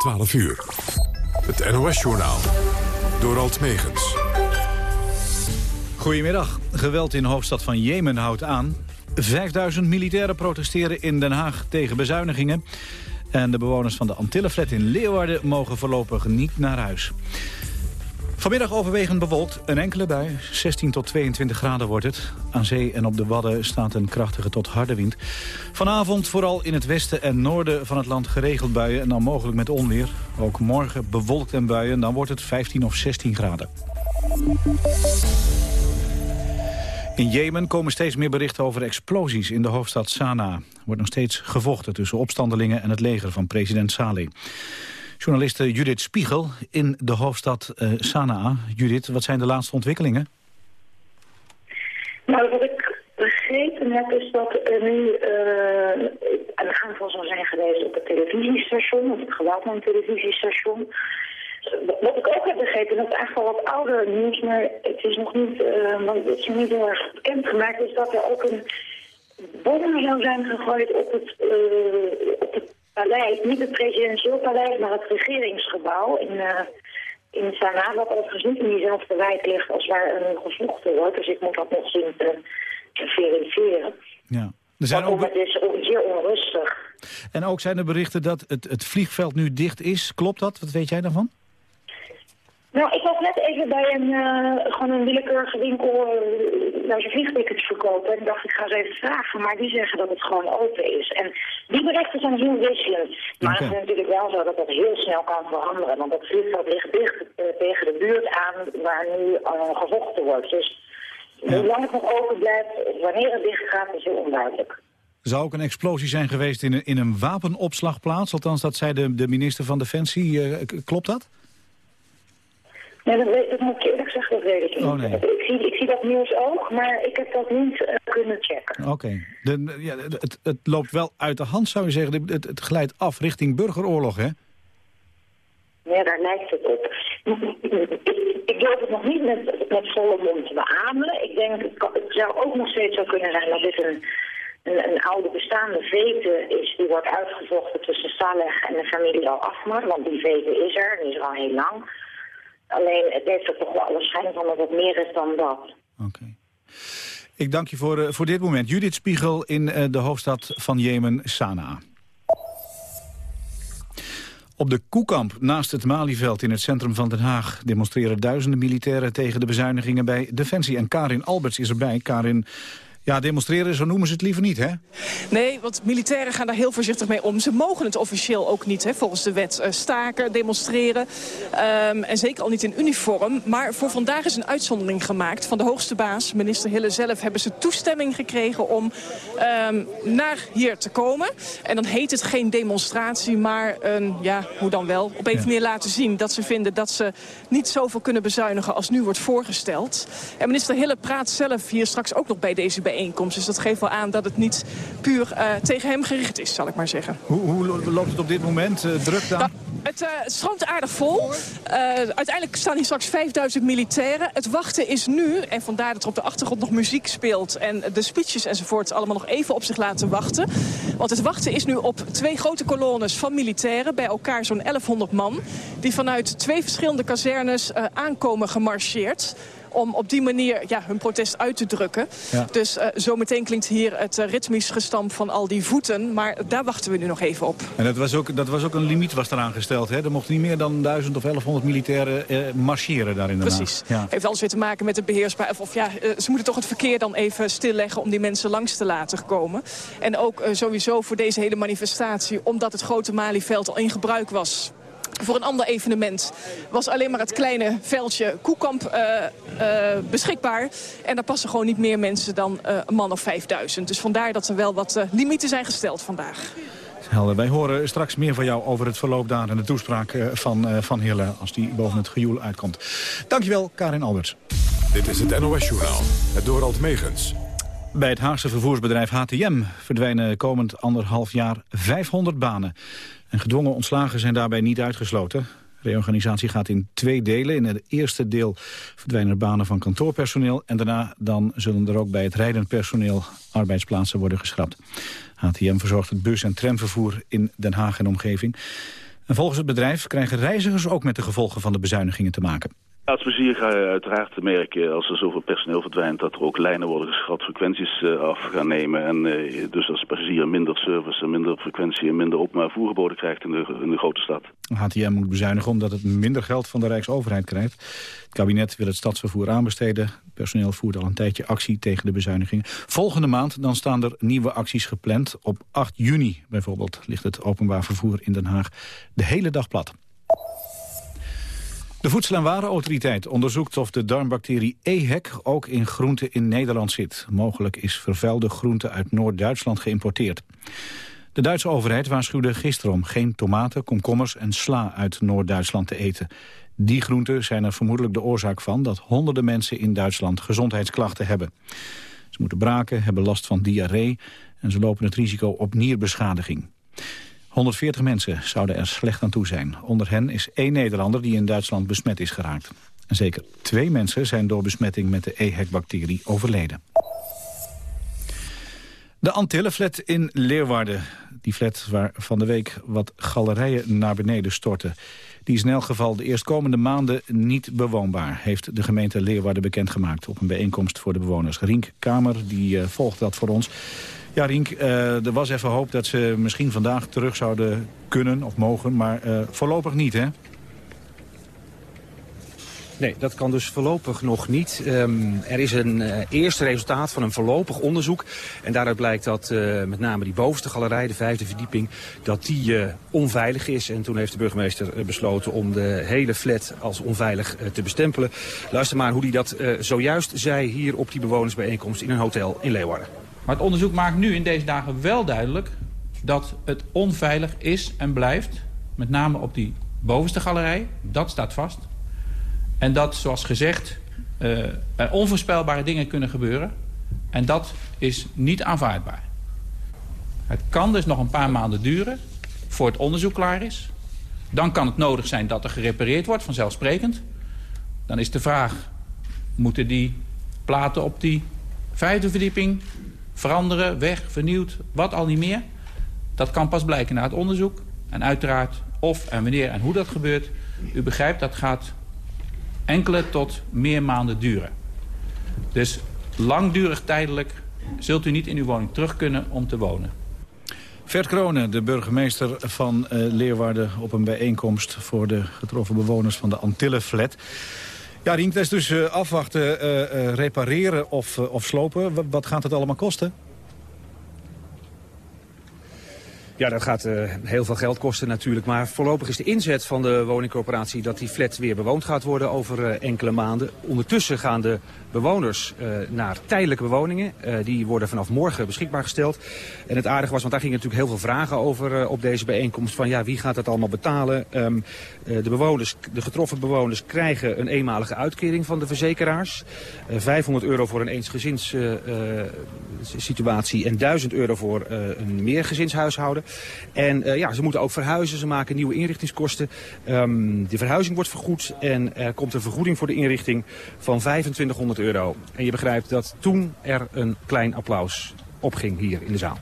12 uur. Het NOS-journaal. Door Alt Megens. Goedemiddag. Geweld in de hoofdstad van Jemen houdt aan. 5000 militairen protesteren in Den Haag tegen bezuinigingen. En de bewoners van de Antillenflat in Leeuwarden mogen voorlopig niet naar huis. Vanmiddag overwegend bewolkt, een enkele bui. 16 tot 22 graden wordt het. Aan zee en op de Wadden staat een krachtige tot harde wind. Vanavond vooral in het westen en noorden van het land geregeld buien... en dan mogelijk met onweer. Ook morgen bewolkt en buien, dan wordt het 15 of 16 graden. In Jemen komen steeds meer berichten over explosies in de hoofdstad Sanaa. Er wordt nog steeds gevochten tussen opstandelingen en het leger van president Saleh. Journaliste Judith Spiegel in de hoofdstad uh, Sanaa. Judith, wat zijn de laatste ontwikkelingen? Nou, wat ik begrepen heb is dat er nu uh, een aanval zou zijn geweest op het televisiestation, op het geweld televisiestation. Wat ik ook heb begrepen, dat is eigenlijk wel wat ouder nieuws, maar het is nog niet, uh, want het is nog niet heel erg bekendgemaakt, is dat er ook een bom zou zijn gegooid op het, uh, op het paleis, niet het presidentieel paleis, maar het regeringsgebouw in, uh, in Sanaa, wat overigens niet in diezelfde wijk ligt als waar een gevochten wordt. Dus ik moet dat nog zien te, te verifiëren. Ja. Er zijn ook... Het is zeer onrustig. En ook zijn er berichten dat het, het vliegveld nu dicht is. Klopt dat? Wat weet jij daarvan? Nou, ik was net even bij een, uh, gewoon een willekeurige winkel uh, naar zijn vliegtickets verkopen. En dacht, ik ga eens even vragen. Maar die zeggen dat het gewoon open is. En die berichten zijn heel wisselend. Maar okay. het is natuurlijk wel zo dat dat heel snel kan veranderen. Want dat vliegveld ligt dicht uh, tegen de buurt aan waar nu gevochten wordt. Dus ja. hoe lang het nog open blijft, wanneer het dicht gaat, is heel onduidelijk. Zou ook een explosie zijn geweest in een, in een wapenopslagplaats? Althans, dat zei de, de minister van Defensie. klopt dat? Nee, dat, weet, dat moet ik eerlijk zeggen, dat weet ik niet. Oh, nee. ik, zie, ik zie dat nieuws ook, maar ik heb dat niet uh, kunnen checken. Oké. Okay. Ja, het, het loopt wel uit de hand, zou je zeggen. Het, het glijdt af richting burgeroorlog, hè? Ja, daar lijkt het op. ik durf het nog niet met, met volle mond te beamen. Ik denk, het, kan, het zou ook nog steeds zo kunnen zijn dat dit een, een, een oude bestaande vete is... die wordt uitgevochten tussen Saleh en de familie Al-Afmar. Want die vete is er, die is er al heel lang... Alleen het heeft er toch wel alle schijn van dat het meer is dan dat. Oké. Ik dank je voor, uh, voor dit moment. Judith Spiegel in uh, de hoofdstad van Jemen, Sanaa. Op de Koekamp, naast het Malieveld in het centrum van Den Haag... demonstreren duizenden militairen tegen de bezuinigingen bij Defensie. En Karin Alberts is erbij. Karin, ja, demonstreren, zo noemen ze het liever niet, hè? Nee, want militairen gaan daar heel voorzichtig mee om. Ze mogen het officieel ook niet, hè, volgens de wet. Uh, staken, demonstreren. Um, en zeker al niet in uniform. Maar voor vandaag is een uitzondering gemaakt van de hoogste baas. Minister Hille zelf hebben ze toestemming gekregen om um, naar hier te komen. En dan heet het geen demonstratie, maar een, ja, hoe dan wel, op een ja. meer laten zien dat ze vinden dat ze niet zoveel kunnen bezuinigen als nu wordt voorgesteld. En minister Hille praat zelf hier straks ook nog bij deze bijeenkomst bijeenkomst. Dus dat geeft wel aan dat het niet puur uh, tegen hem gericht is, zal ik maar zeggen. Hoe, hoe loopt het op dit moment? Uh, druk dan? Nou, het uh, stroomt aardig vol. uiteindelijk staan hier straks 5000 militairen. Het wachten is nu, en vandaar dat er op de achtergrond nog muziek speelt... en de speeches enzovoort allemaal nog even op zich laten wachten. Want het wachten is nu op twee grote kolonnes van militairen... bij elkaar zo'n 1100 man... die vanuit twee verschillende kazernes aankomen gemarcheerd om op die manier ja, hun protest uit te drukken. Ja. Dus uh, zometeen klinkt hier het uh, ritmisch gestamp van al die voeten. Maar daar wachten we nu nog even op. En dat was ook, dat was ook een limiet was eraan gesteld. Hè? Er mochten niet meer dan 1000 of 1100 militairen uh, marcheren daar in de Precies. Ja. Heeft alles weer te maken met de beheersbaar... Of, of ja, ze moeten toch het verkeer dan even stilleggen om die mensen langs te laten komen. En ook sowieso voor deze hele manifestatie... omdat het grote Malieveld al in gebruik was voor een ander evenement was alleen maar het kleine veldje Koekamp uh, uh, beschikbaar. En daar passen gewoon niet meer mensen dan uh, een man of 5000. Dus vandaar dat er wel wat limieten zijn gesteld vandaag. Helder. Wij horen straks meer van jou over het verloop daar en de toespraak van, van Hille als die boven het gejoel uitkomt. Dankjewel, Karin Alberts. Dit is het NOS Journaal, het Dorald Megens. Bij het Haagse vervoersbedrijf HTM verdwijnen komend anderhalf jaar 500 banen. En gedwongen ontslagen zijn daarbij niet uitgesloten. De reorganisatie gaat in twee delen. In het eerste deel verdwijnen banen van kantoorpersoneel... en daarna dan zullen er ook bij het rijdend personeel arbeidsplaatsen worden geschrapt. HTM verzorgt het bus- en tramvervoer in Den Haag en omgeving. En volgens het bedrijf krijgen reizigers ook met de gevolgen van de bezuinigingen te maken. Als plezier ga je uiteraard merken als er zoveel personeel verdwijnt... dat er ook lijnen worden geschat, frequenties uh, af gaan nemen. En uh, dus als passagier minder service en minder frequentie en minder openbaar voer geboden krijgt in de, in de grote stad. HTM moet bezuinigen omdat het minder geld van de Rijksoverheid krijgt. Het kabinet wil het stadsvervoer aanbesteden. Het personeel voert al een tijdje actie tegen de bezuinigingen. Volgende maand dan staan er nieuwe acties gepland. Op 8 juni bijvoorbeeld ligt het openbaar vervoer in Den Haag de hele dag plat. De Voedsel- en Warenautoriteit onderzoekt of de darmbacterie EHEC ook in groenten in Nederland zit. Mogelijk is vervuilde groente uit Noord-Duitsland geïmporteerd. De Duitse overheid waarschuwde gisteren om geen tomaten, komkommers en sla uit Noord-Duitsland te eten. Die groenten zijn er vermoedelijk de oorzaak van dat honderden mensen in Duitsland gezondheidsklachten hebben. Ze moeten braken, hebben last van diarree en ze lopen het risico op nierbeschadiging. 140 mensen zouden er slecht aan toe zijn. Onder hen is één Nederlander die in Duitsland besmet is geraakt. En zeker twee mensen zijn door besmetting met de EHEC-bacterie overleden. De Antillenflat in Leeuwarden. Die flat waar van de week wat galerijen naar beneden stortten. Die is in elk geval de eerstkomende maanden niet bewoonbaar... heeft de gemeente Leeuwarden bekendgemaakt op een bijeenkomst voor de bewoners. Rink Kamer die, uh, volgt dat voor ons. Ja, Rink, uh, er was even hoop dat ze misschien vandaag terug zouden kunnen of mogen, maar uh, voorlopig niet, hè? Nee, dat kan dus voorlopig nog niet. Um, er is een uh, eerste resultaat van een voorlopig onderzoek. En daaruit blijkt dat met name die bovenste galerij, de vijfde verdieping, dat die uh, onveilig is. En toen heeft de burgemeester besloten om de hele flat als onveilig te bestempelen. Luister maar hoe hij dat zojuist zei hier op die bewonersbijeenkomst in een hotel in Leeuwarden. Maar het onderzoek maakt nu in deze dagen wel duidelijk dat het onveilig is en blijft. Met name op die bovenste galerij, dat staat vast. En dat, zoals gezegd, uh, onvoorspelbare dingen kunnen gebeuren. En dat is niet aanvaardbaar. Het kan dus nog een paar maanden duren voor het onderzoek klaar is. Dan kan het nodig zijn dat er gerepareerd wordt, vanzelfsprekend. Dan is de vraag, moeten die platen op die vijfde verdieping veranderen, weg, vernieuwd, wat al niet meer. Dat kan pas blijken na het onderzoek. En uiteraard of en wanneer en hoe dat gebeurt. U begrijpt, dat gaat enkele tot meer maanden duren. Dus langdurig tijdelijk zult u niet in uw woning terug kunnen om te wonen. Vert Kronen, de burgemeester van uh, Leeuwarden... op een bijeenkomst voor de getroffen bewoners van de Antillenflat. Ja, is dus uh, afwachten, uh, uh, repareren of, of slopen. Wat gaat het allemaal kosten? Ja, dat gaat uh, heel veel geld kosten natuurlijk. Maar voorlopig is de inzet van de woningcorporatie dat die flat weer bewoond gaat worden over uh, enkele maanden. Ondertussen gaan de bewoners uh, naar tijdelijke bewoningen. die worden vanaf morgen beschikbaar gesteld. En het aardige was, want daar gingen natuurlijk heel veel vragen over op deze bijeenkomst. Van ja, wie gaat dat allemaal betalen? Um, de, bewoners, de getroffen bewoners krijgen een eenmalige uitkering van de verzekeraars. 500 euro voor een eensgezinssituatie en 1000 euro voor een meergezinshuishouden. En uh, ja, ze moeten ook verhuizen. Ze maken nieuwe inrichtingskosten. Um, de verhuizing wordt vergoed. En er komt een vergoeding voor de inrichting van 2500 euro. En je begrijpt dat toen er een klein applaus opging hier in de zaal.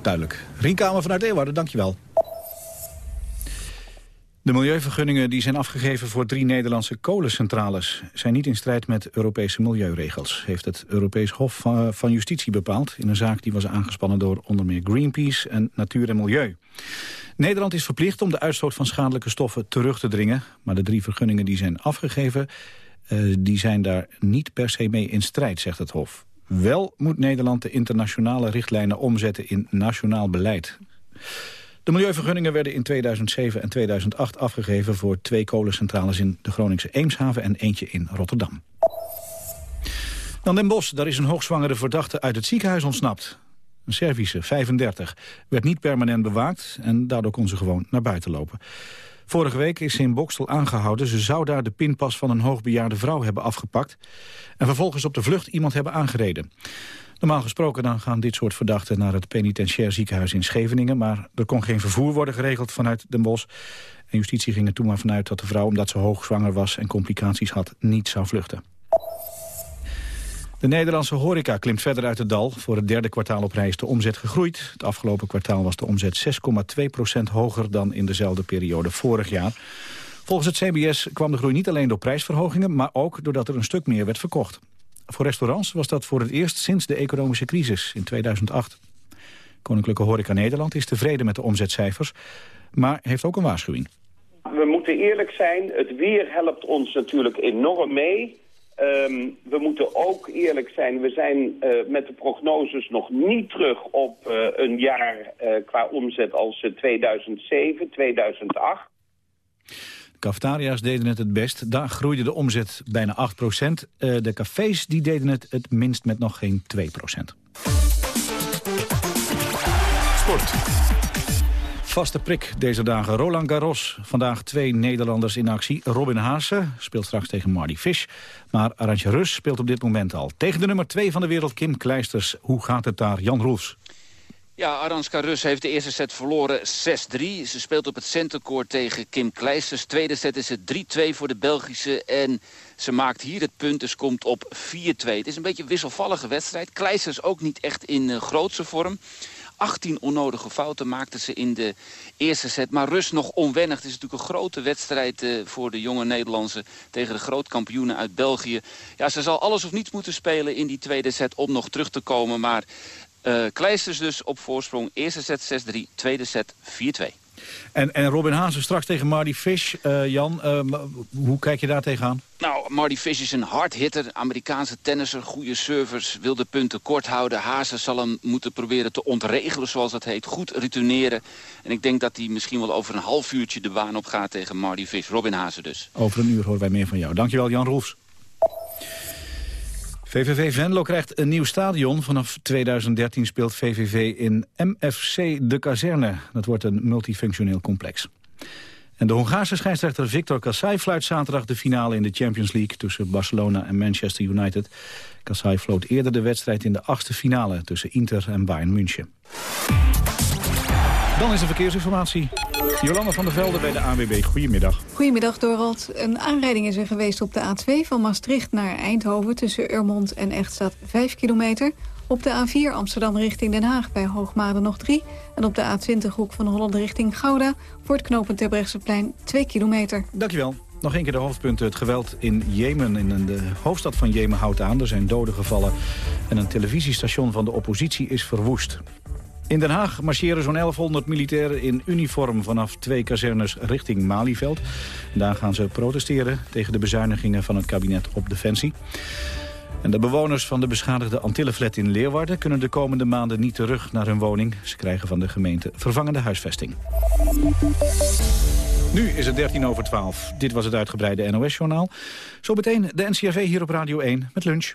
Duidelijk. Rienkamer vanuit Eeuwarden, dankjewel. De milieuvergunningen die zijn afgegeven voor drie Nederlandse kolencentrales... zijn niet in strijd met Europese milieuregels... heeft het Europees Hof van Justitie bepaald... in een zaak die was aangespannen door onder meer Greenpeace en Natuur en Milieu. Nederland is verplicht om de uitstoot van schadelijke stoffen terug te dringen... maar de drie vergunningen die zijn afgegeven... Uh, die zijn daar niet per se mee in strijd, zegt het Hof. Wel moet Nederland de internationale richtlijnen omzetten in nationaal beleid. De milieuvergunningen werden in 2007 en 2008 afgegeven... voor twee kolencentrales in de Groningse Eemshaven en eentje in Rotterdam. Dan Den Bosch, daar is een hoogzwangere verdachte uit het ziekenhuis ontsnapt. Een Servische, 35, werd niet permanent bewaakt... en daardoor kon ze gewoon naar buiten lopen. Vorige week is ze in Bokstel aangehouden. Ze zou daar de pinpas van een hoogbejaarde vrouw hebben afgepakt... en vervolgens op de vlucht iemand hebben aangereden. Normaal gesproken dan gaan dit soort verdachten naar het penitentiair ziekenhuis in Scheveningen. Maar er kon geen vervoer worden geregeld vanuit Den Bosch. En justitie ging er toen maar vanuit dat de vrouw, omdat ze hoogzwanger was en complicaties had, niet zou vluchten. De Nederlandse horeca klimt verder uit het dal. Voor het derde kwartaal op rij is de omzet gegroeid. Het afgelopen kwartaal was de omzet 6,2% hoger dan in dezelfde periode vorig jaar. Volgens het CBS kwam de groei niet alleen door prijsverhogingen... maar ook doordat er een stuk meer werd verkocht. Voor restaurants was dat voor het eerst sinds de economische crisis in 2008. Koninklijke Horeca Nederland is tevreden met de omzetcijfers... maar heeft ook een waarschuwing. We moeten eerlijk zijn, het weer helpt ons natuurlijk enorm mee... Um, we moeten ook eerlijk zijn, we zijn uh, met de prognoses nog niet terug op uh, een jaar uh, qua omzet als 2007, 2008. De cafetaria's deden het het best. Daar groeide de omzet bijna 8 procent. de cafés die deden het het minst met nog geen 2 procent. Sport. Vaste prik deze dagen. Roland Garros. Vandaag twee Nederlanders in actie. Robin Haase speelt straks tegen Marty Fish. Maar Arantje Rus speelt op dit moment al. Tegen de nummer 2 van de wereld, Kim Kleisters. Hoe gaat het daar? Jan Roels. Ja, Aranska Rus heeft de eerste set verloren 6-3. Ze speelt op het centercourt tegen Kim Kleisters. Tweede set is het 3-2 voor de Belgische. En ze maakt hier het punt, dus komt op 4-2. Het is een beetje een wisselvallige wedstrijd. Kleisters ook niet echt in uh, grootse vorm. 18 onnodige fouten maakten ze in de eerste set. Maar Rus nog onwennig. Het is natuurlijk een grote wedstrijd uh, voor de jonge Nederlandse... tegen de grootkampioenen uit België. Ja, ze zal alles of niets moeten spelen in die tweede set om nog terug te komen. Maar uh, Kleisters dus op voorsprong. Eerste set 6-3, tweede set 4-2. En, en Robin Haase straks tegen Marty Fish. Uh, Jan, uh, hoe kijk je daar tegenaan? Nou, Marty Fish is een hardhitter, Amerikaanse tennisser, goede servers, wil de punten kort houden. Haase zal hem moeten proberen te ontregelen, zoals dat heet, goed retourneren. En ik denk dat hij misschien wel over een half uurtje de baan op gaat tegen Marty Fish. Robin Haase dus. Over een uur horen wij meer van jou. Dankjewel, Jan Roels. VVV Venlo krijgt een nieuw stadion. Vanaf 2013 speelt VVV in MFC De Kazerne. Dat wordt een multifunctioneel complex. En de Hongaarse scheidsrechter Victor Kassai fluit zaterdag de finale in de Champions League tussen Barcelona en Manchester United. Kassai floot eerder de wedstrijd in de achtste finale tussen Inter en Bayern München. Dan is de verkeersinformatie. Jolanda van der Velde bij de ANWB. Goedemiddag. Goedemiddag, Dorald. Een aanrijding is er geweest op de A2 van Maastricht naar Eindhoven... tussen Urmond en Echtstad 5 kilometer. Op de A4 Amsterdam richting Den Haag bij Hoogmade nog 3. En op de A20 hoek van Holland richting Gouda... voor het knooppunt Terbrechtseplein 2 kilometer. Dankjewel. Nog een keer de hoofdpunten. Het geweld in Jemen, in de hoofdstad van Jemen, houdt aan. Er zijn doden gevallen en een televisiestation van de oppositie is verwoest. In Den Haag marcheren zo'n 1100 militairen in uniform vanaf twee kazernes richting Malieveld. Daar gaan ze protesteren tegen de bezuinigingen van het kabinet op Defensie. En de bewoners van de beschadigde Antillenflat in Leeuwarden... kunnen de komende maanden niet terug naar hun woning. Ze krijgen van de gemeente vervangende huisvesting. Nu is het 13 over 12. Dit was het uitgebreide NOS-journaal. Zo meteen de NCRV hier op Radio 1 met lunch.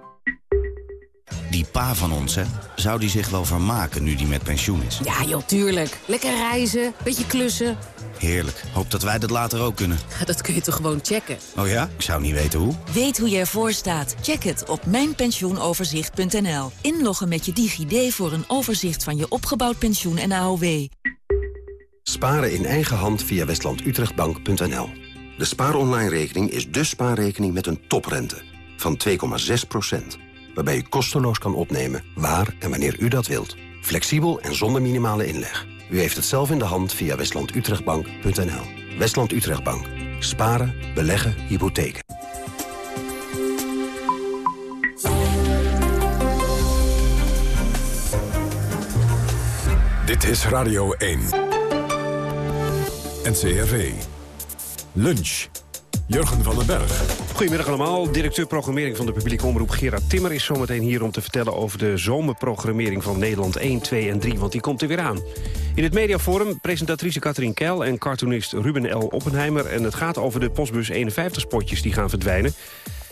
Die pa van ons, hè? Zou die zich wel vermaken nu die met pensioen is? Ja, joh, tuurlijk. Lekker reizen, beetje klussen. Heerlijk. Hoop dat wij dat later ook kunnen. Dat kun je toch gewoon checken? Oh ja? Ik zou niet weten hoe. Weet hoe je ervoor staat? Check het op mijnpensioenoverzicht.nl. Inloggen met je DigiD voor een overzicht van je opgebouwd pensioen en AOW. Sparen in eigen hand via westlandutrechtbank.nl. De spaaronline-rekening is de spaarrekening met een toprente van 2,6 waarbij u kosteloos kan opnemen waar en wanneer u dat wilt. Flexibel en zonder minimale inleg. U heeft het zelf in de hand via westlandutrechtbank.nl. Westland Utrechtbank. Sparen, beleggen, hypotheken. Dit is Radio 1. NCRV. Lunch. Jurgen van den Berg. Goedemiddag allemaal. Directeur programmering van de publieke omroep Gerard Timmer... is zometeen hier om te vertellen over de zomerprogrammering van Nederland 1, 2 en 3. Want die komt er weer aan. In het mediaforum presentatrice Katrien Keil en cartoonist Ruben L. Oppenheimer. En het gaat over de Postbus 51-spotjes die gaan verdwijnen.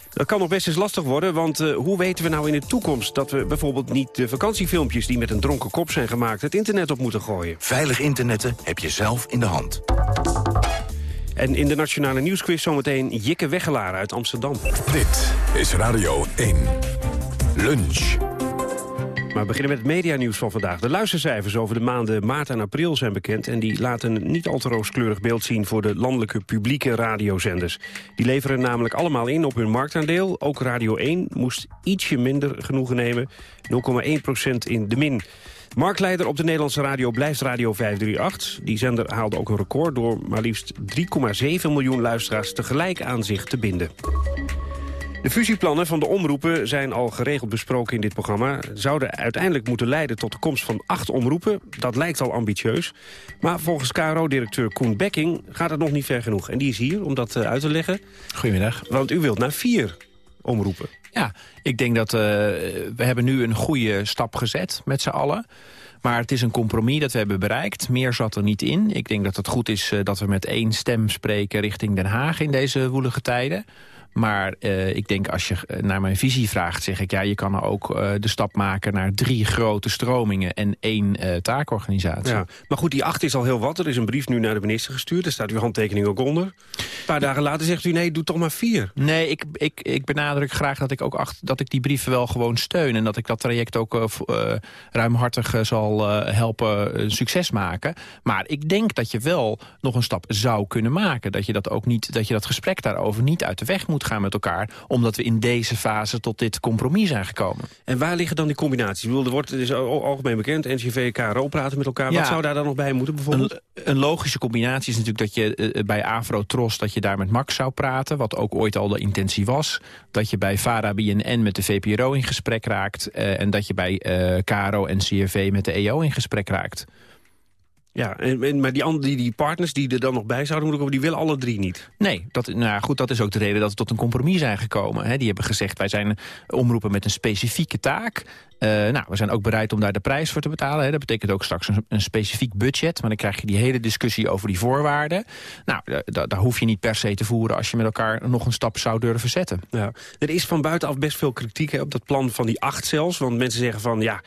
Dat kan nog best eens lastig worden, want uh, hoe weten we nou in de toekomst... dat we bijvoorbeeld niet de vakantiefilmpjes die met een dronken kop zijn gemaakt... het internet op moeten gooien? Veilig internetten heb je zelf in de hand. En in de Nationale Nieuwsquiz zometeen Jikke Weggelaar uit Amsterdam. Dit is Radio 1. Lunch. Maar we beginnen met het medianieuws van vandaag. De luistercijfers over de maanden maart en april zijn bekend... en die laten een niet al te rooskleurig beeld zien... voor de landelijke publieke radiozenders. Die leveren namelijk allemaal in op hun marktaandeel. Ook Radio 1 moest ietsje minder genoegen nemen. 0,1% in de min. Marktleider op de Nederlandse radio blijft Radio 538. Die zender haalde ook een record door maar liefst 3,7 miljoen luisteraars tegelijk aan zich te binden. De fusieplannen van de omroepen zijn al geregeld besproken in dit programma. Zouden uiteindelijk moeten leiden tot de komst van acht omroepen. Dat lijkt al ambitieus. Maar volgens KRO-directeur Koen Bekking gaat het nog niet ver genoeg. En die is hier om dat eh, uit te leggen. Goedemiddag. Want u wilt naar vier omroepen. Ja, ik denk dat uh, we hebben nu een goede stap gezet met z'n allen. Maar het is een compromis dat we hebben bereikt. Meer zat er niet in. Ik denk dat het goed is uh, dat we met één stem spreken richting Den Haag in deze woelige tijden. Maar uh, ik denk als je naar mijn visie vraagt, zeg ik... ja, je kan er ook uh, de stap maken naar drie grote stromingen... en één uh, taakorganisatie. Ja. Maar goed, die acht is al heel wat. Er is een brief nu naar de minister gestuurd. Daar staat uw handtekening ook onder. Een paar dagen later zegt u, nee, doe toch maar vier. Nee, ik, ik, ik benadruk graag dat ik ook acht, dat ik die brieven wel gewoon steun... en dat ik dat traject ook ruimhartig zal helpen succes maken. Maar ik denk dat je wel nog een stap zou kunnen maken. Dat je dat, ook niet, dat, je dat gesprek daarover niet uit de weg moet gaan met elkaar... omdat we in deze fase tot dit compromis zijn gekomen. En waar liggen dan die combinaties? Ik bedoel, er wordt, het is algemeen bekend, NCV, KRO praten met elkaar. Wat zou daar dan nog bij moeten bijvoorbeeld? Een, een logische combinatie is natuurlijk dat je uh, bij Afro-Tros... dat je daar met Max zou praten, wat ook ooit al de intentie was. Dat je bij VARA, BNN met de VPRO in gesprek raakt... Uh, en dat je bij uh, KRO en CRV met de EO in gesprek raakt. Ja, en, maar die, andere, die, partners die er dan nog bij zouden moeten komen... die willen alle drie niet. Nee, dat, nou goed, dat is ook de reden dat we tot een compromis zijn gekomen. Hè. Die hebben gezegd, wij zijn omroepen met een specifieke taak. Uh, nou, we zijn ook bereid om daar de prijs voor te betalen. Hè. Dat betekent ook straks een, een, specifiek budget. Maar dan krijg je die hele discussie over die voorwaarden. Nou, daar hoef je niet per se te voeren... als je met elkaar nog een stap zou durven zetten. Ja. Er is van buitenaf best veel kritiek hè, op dat plan van die acht zelfs. Want mensen zeggen van, ja...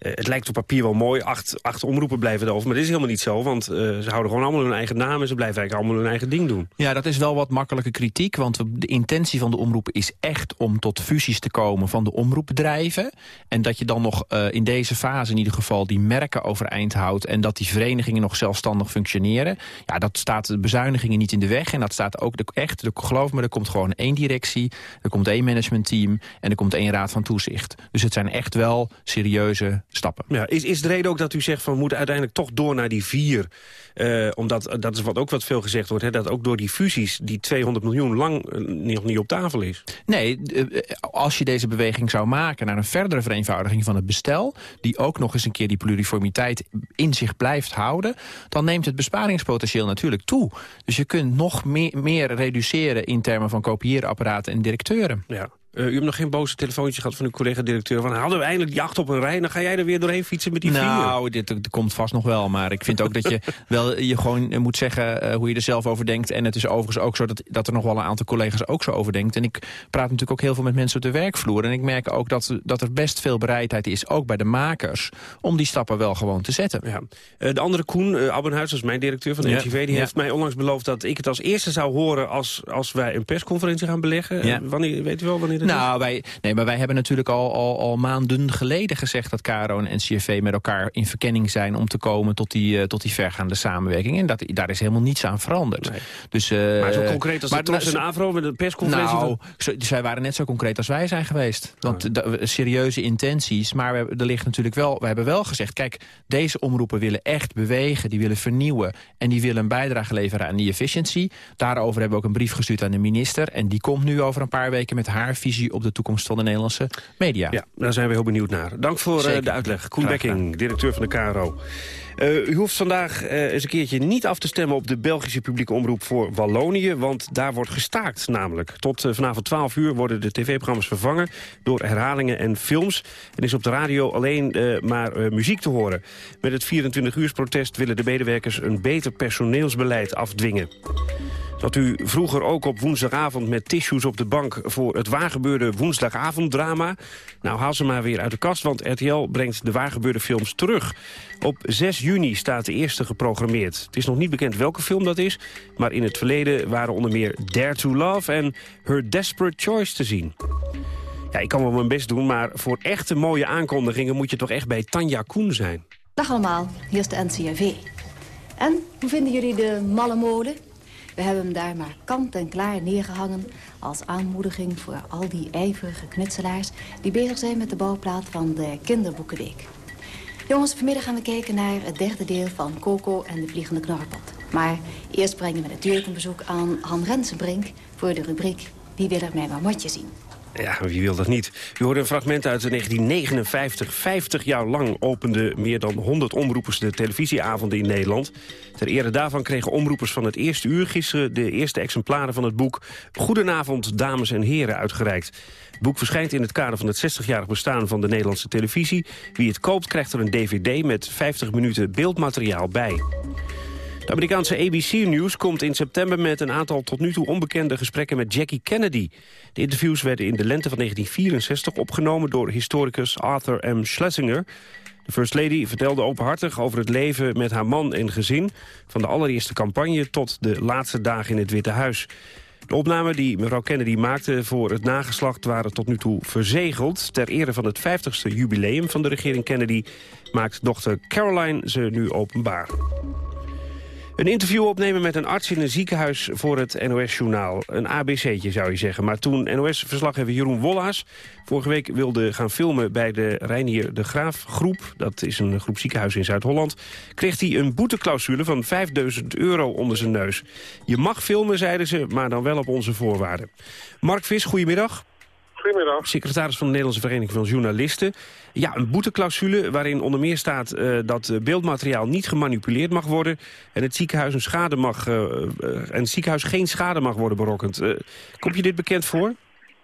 Uh, het lijkt op papier wel mooi, acht, acht omroepen blijven erover. Maar dat is helemaal niet zo, want uh, ze houden gewoon allemaal hun eigen naam... en ze blijven eigenlijk allemaal hun eigen ding doen. Ja, dat is wel wat makkelijke kritiek. Want de intentie van de omroepen is echt om tot fusies te komen... van de omroepbedrijven. En dat je dan nog uh, in deze fase in ieder geval die merken overeind houdt... en dat die verenigingen nog zelfstandig functioneren... ja, dat staat de bezuinigingen niet in de weg. En dat staat ook echt, de, geloof me, er komt gewoon één directie... er komt één managementteam en er komt één raad van toezicht. Dus het zijn echt wel serieuze stappen. Ja, is, is de reden ook dat u zegt van we moeten uiteindelijk toch door naar die vier? Uh, omdat dat is wat ook wat veel gezegd wordt, hè, dat ook door die fusies die 200 miljoen lang uh, nog niet op tafel is. Nee, uh, als je deze beweging zou maken naar een verdere vereenvoudiging van het bestel, die ook nog eens een keer die pluriformiteit in zich blijft houden, dan neemt het besparingspotentieel natuurlijk toe. Dus je kunt nog meer, meer reduceren in termen van kopieerapparaten en directeuren. Ja. Uh, u hebt nog geen boze telefoontje gehad van uw collega-directeur... van hadden we eindelijk die acht op een rij... dan ga jij er weer doorheen fietsen met die nou. Nou, dit, dit, komt vast nog wel. Maar ik vind ook dat je wel je gewoon moet zeggen uh, hoe je er zelf over denkt. En het is overigens ook zo dat, dat er nog wel een aantal collega's ook zo over denkt. En ik praat natuurlijk ook heel veel met mensen op de werkvloer. En ik merk ook dat, dat er best veel bereidheid is, ook bij de makers... om die stappen wel gewoon te zetten. Ja. Uh, de andere Koen, Abbenhuis, dat is mijn directeur van de ja. NTV... die ja. heeft mij onlangs beloofd dat ik het als eerste zou horen... als, als wij een persconferentie gaan beleggen. Wanneer, weet u wel wanneer dat nou, is? Wij, Nee, maar wij hebben natuurlijk al, al, al maanden geleden gezegd... dat KRO en NCRV met elkaar in verkenning zijn... om te komen tot die, uh, tot die vergaande samenwerking. En dat, daar is helemaal niets aan veranderd. Nee. Dus, uh, maar zo concreet als maar, de Tros en AVRO met een persconferentie? Nou, zo, zij waren net zo concreet als wij zijn geweest. Want oh. de, serieuze intenties. Maar we, er ligt natuurlijk wel, we hebben wel gezegd... kijk, deze omroepen willen echt bewegen, die willen vernieuwen... en die willen een bijdrage leveren aan die efficiëntie. Daarover hebben we ook een brief gestuurd aan de minister. En die komt nu over een paar weken met haar visie visie op de toekomst van de Nederlandse media. Ja, daar zijn we heel benieuwd naar. Dank voor uh, de uitleg. Koen Bekking, directeur van de KRO. Uh, u hoeft vandaag uh, eens een keertje niet af te stemmen op de Belgische publieke omroep voor Wallonië, want daar wordt gestaakt namelijk. Tot uh, vanavond 12 uur worden de tv-programma's vervangen door herhalingen en films. En is op de radio alleen maar muziek te horen. Met het 24-uursprotest willen de medewerkers een beter personeelsbeleid afdwingen. Dat u vroeger ook op woensdagavond met tissues op de bank... voor het waargebeurde woensdagavonddrama? Nou, haal ze maar weer uit de kast, want RTL brengt de waargebeurde films terug. Op 6 juni staat de eerste geprogrammeerd. Het is nog niet bekend welke film dat is... maar in het verleden waren onder meer Dare to Love en Her Desperate Choice te zien. Ja, ik kan wel mijn best doen, maar voor echte mooie aankondigingen... moet je toch echt bij Tanja Koen zijn. Dag allemaal, hier is de NCRV. En, hoe vinden jullie de malle mode? We hebben hem daar maar kant en klaar neergehangen... als aanmoediging voor al die ijverige knutselaars... die bezig zijn met de bouwplaat van de Kinderboekenweek. Jongens, vanmiddag gaan we kijken naar het derde deel van Coco en de Vliegende Knorpot. Maar eerst brengen we natuurlijk een bezoek aan Han Rensenbrink... voor de rubriek Wie wil er mij maar motje zien. Ja, wie wil dat niet? U hoorde een fragment uit 1959. 50 jaar lang openden meer dan 100 omroepers de televisieavonden in Nederland. Ter ere daarvan kregen omroepers van het eerste uur gisteren... de eerste exemplaren van het boek Goedenavond, dames en heren uitgereikt. Het boek verschijnt in het kader van het 60-jarig bestaan van de Nederlandse televisie. Wie het koopt krijgt er een dvd met 50 minuten beeldmateriaal bij. De Amerikaanse ABC News komt in september met een aantal tot nu toe onbekende gesprekken met Jackie Kennedy. De interviews werden in de lente van 1964 opgenomen door historicus Arthur M. Schlesinger. De First Lady vertelde openhartig over het leven met haar man en gezin... van de allereerste campagne tot de laatste dagen in het Witte Huis. De opnamen die mevrouw Kennedy maakte voor het nageslacht waren tot nu toe verzegeld. Ter ere van het 50ste jubileum van de regering Kennedy maakt dochter Caroline ze nu openbaar. Een interview opnemen met een arts in een ziekenhuis voor het NOS-journaal. Een ABC'tje zou je zeggen. Maar toen NOS-verslaggever Jeroen Wollaas vorige week wilde gaan filmen bij de Reinier de Graaf groep... dat is een groep ziekenhuis in Zuid-Holland... kreeg hij een boeteclausule van 5000 euro onder zijn neus. Je mag filmen, zeiden ze, maar dan wel op onze voorwaarden. Mark Vis, goedemiddag. Goedemiddag. Secretaris van de Nederlandse Vereniging van Journalisten. Ja, een boeteclausule waarin onder meer staat uh, dat beeldmateriaal niet gemanipuleerd mag worden... en het ziekenhuis, een schade mag, uh, en het ziekenhuis geen schade mag worden berokkend. komt je dit bekend voor?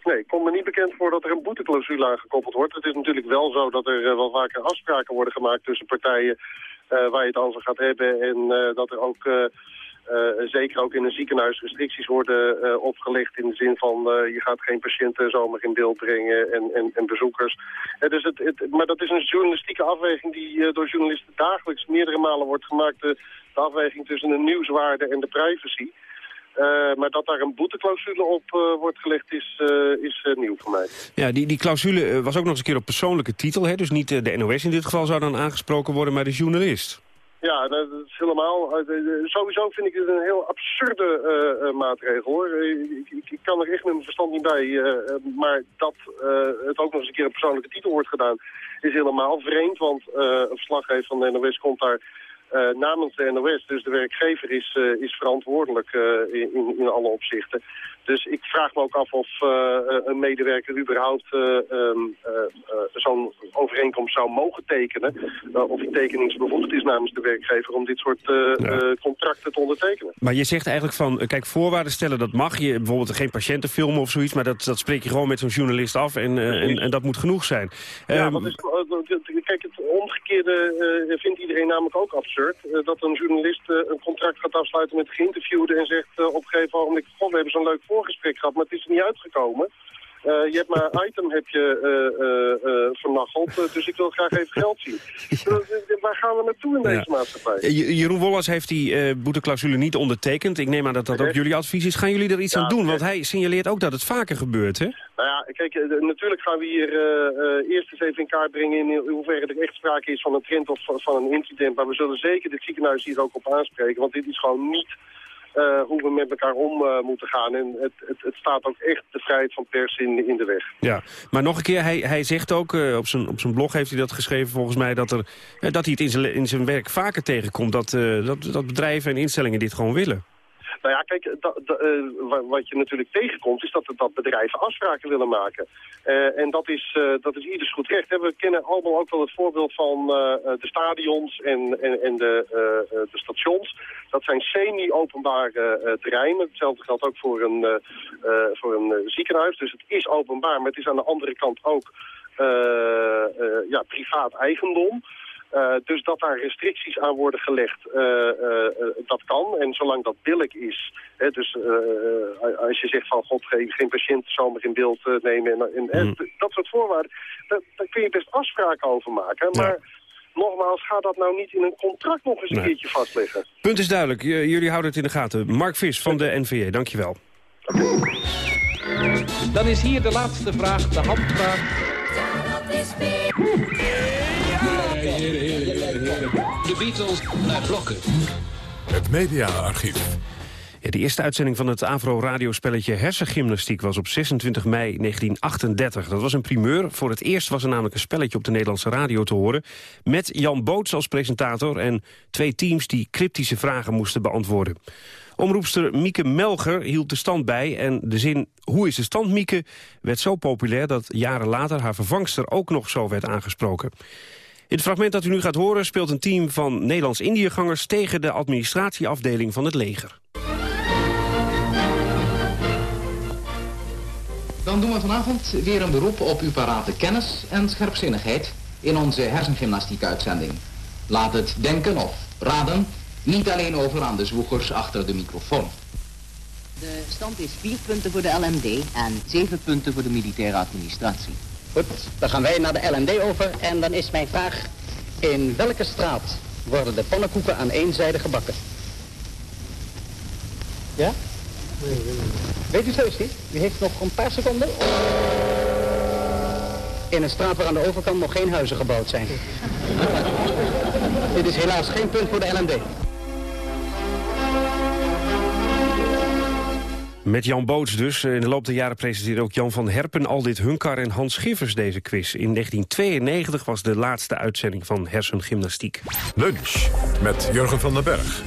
Nee, ik kom me niet bekend voor dat er een boeteclausule aangekoppeld wordt. Het is natuurlijk wel zo dat er wel vaker afspraken worden gemaakt tussen partijen... waar je het over gaat hebben en dat er ook uh, zeker ook in een ziekenhuis restricties worden uh, opgelegd in de zin van uh, je gaat geen patiënten zomaar in beeld brengen en, en, en bezoekers. dus het, het, maar dat is een journalistieke afweging die door journalisten dagelijks meerdere malen wordt gemaakt. De, de afweging tussen de nieuwswaarde en de privacy. maar dat daar een boeteclausule op wordt gelegd is, is nieuw voor mij. Ja, die, die clausule was ook nog eens een keer op persoonlijke titel. Hè? Dus niet de NOS in dit geval zou dan aangesproken worden, maar de journalist. Ja, dat is helemaal... Uh, sowieso vind ik het een heel absurde uh, maatregel, hoor. Ik, ik, kan er echt met mijn verstand niet bij. maar dat het ook nog eens een keer een persoonlijke titel wordt gedaan... is helemaal vreemd, want een verslaggever van de NOS komt daar uh, namens de NOS. Dus de werkgever is, uh, is verantwoordelijk uh, in, in alle opzichten. Dus ik vraag me ook af of een medewerker überhaupt um, zo'n overeenkomst zou mogen tekenen. of hij tekeningsbevoegd is namens de werkgever om dit soort ja. contracten te ondertekenen. Maar je zegt eigenlijk van, kijk, voorwaarden stellen, dat mag je. Bijvoorbeeld geen patiënten filmen of zoiets, maar dat, dat spreek je gewoon met zo'n journalist af en, en, en, dat moet genoeg zijn. Ja, um, dat is, kijk, het omgekeerde vindt iedereen namelijk ook absurd. Eh, dat een journalist eh, een contract gaat afsluiten met de geïnterviewde... en zegt eh, op een gegeven moment, god, we hebben zo'n leuk voorgesprek gehad... maar het is er niet uitgekomen. Uh, je hebt maar item heb je uh, uh, vernacheld, dus ik wil graag even geld zien. Waar gaan we naartoe in deze ja. maatschappij? Jeroen Wollers heeft die boeteclausule niet ondertekend. Ik neem aan dat dat ook jullie advies is. Gaan jullie er iets ja, aan doen? Want hij signaleert ook dat het vaker gebeurt, hè? Nou ja, kijk, natuurlijk gaan we hier eerst eens even in kaart brengen... in hoeverre er echt sprake is van een trend of van een incident. Maar we zullen zeker dit ziekenhuis hier ook op aanspreken. Want dit is gewoon niet uh, hoe we met elkaar om uh, moeten gaan. En het, het, het, staat ook echt de vrijheid van pers in, in de weg. Ja, maar nog een keer, hij, hij zegt ook, uh, op, zijn, op zijn blog heeft hij dat geschreven volgens mij... dat, er, dat hij het in zijn, in zijn werk vaker tegenkomt dat, dat, dat bedrijven en instellingen dit gewoon willen. Nou ja, kijk, eh, wat je natuurlijk tegenkomt is dat, dat bedrijven afspraken willen maken. Eh, en dat is, eh, dat is ieders goed recht. We kennen allemaal ook wel het voorbeeld van de stadions en, en, en de, de stations. Dat zijn semi-openbare terreinen. Hetzelfde geldt ook voor een, voor een ziekenhuis. Dus het is openbaar, maar het is aan de andere kant ook ja, privaat eigendom. Eh, dus dat daar restricties aan worden gelegd, eh, eh, dat kan. En zolang dat billig is, hè, dus als je zegt van god, geen, geen patiënt zomaar in beeld nemen. En, en, en dat soort voorwaarden, daar, daar kun je best afspraken over maken. Maar nogmaals, ga dat nou niet in een contract nog eens een Nee. keertje vastleggen. Punt is duidelijk. J- jullie houden het in de gaten. Mark Vis van de NVA, dankjewel. Dan is hier de laatste vraag, de handvraag. De Beatles naar blokken. Het mediaarchief. Ja, de eerste uitzending van het Avro-radiospelletje Hersengymnastiek was op 26 mei 1938. Dat was een primeur. Voor het eerst was er namelijk een spelletje op de Nederlandse radio te horen... met Jan Boots als presentator en twee teams die cryptische vragen moesten beantwoorden. Omroepster Mieke Melger hield de stand bij en de zin Hoe is de stand, Mieke? werd zo populair dat jaren later haar vervangster ook nog zo werd aangesproken. In het fragment dat u nu gaat horen speelt een team van Nederlands-Indiëgangers... tegen de administratieafdeling van het leger. Dan doen we vanavond weer een beroep op uw parate kennis en scherpzinnigheid in onze hersengymnastiek-uitzending. Laat het denken of raden niet alleen over aan de zwoegers achter de microfoon. De stand is 4 punten voor de LMD en 7 punten voor de militaire administratie. Goed, dan gaan wij naar de LND over en dan is mijn vraag... in welke straat worden de pannenkoeken aan één zijde gebakken? Ja? Weet u het? U heeft nog een paar seconden. In een straat waar aan de overkant nog geen huizen gebouwd zijn. Dit is helaas geen punt voor de LND. Met Jan Boots dus. In de loop der jaren presenteerde ook Jan van Herpen, Aldit Hunkar en Hans Schiffers deze quiz. In 1992 was de laatste uitzending van Hersengymnastiek. Lunch met Jurgen van den Berg.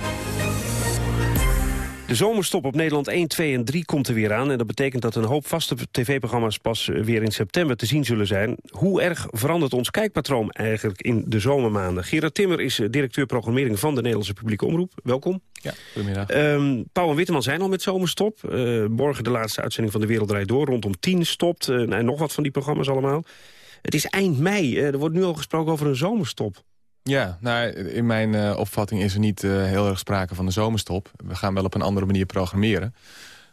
De zomerstop op Nederland 1, 2 en 3 komt er weer aan. En dat betekent dat een hoop vaste tv-programma's pas eh, weer in september te zien zullen zijn. Hoe erg verandert ons kijkpatroon eigenlijk in de zomermaanden? Gerard Timmer is eh, directeur programmering van de Nederlandse publieke omroep. Welkom. Ja, goedemiddag. Ehm Pauw en Witteman zijn al met zomerstop. Eh, morgen de laatste uitzending van De Wereld Draait Door. Rondom 10 stopt. eh, en nog wat van die programma's allemaal. Het is eind mei. Er wordt nu al gesproken over een zomerstop. Ja, nou, in mijn eh, opvatting is er niet eh, heel erg sprake van de zomerstop. We gaan wel op een andere manier programmeren.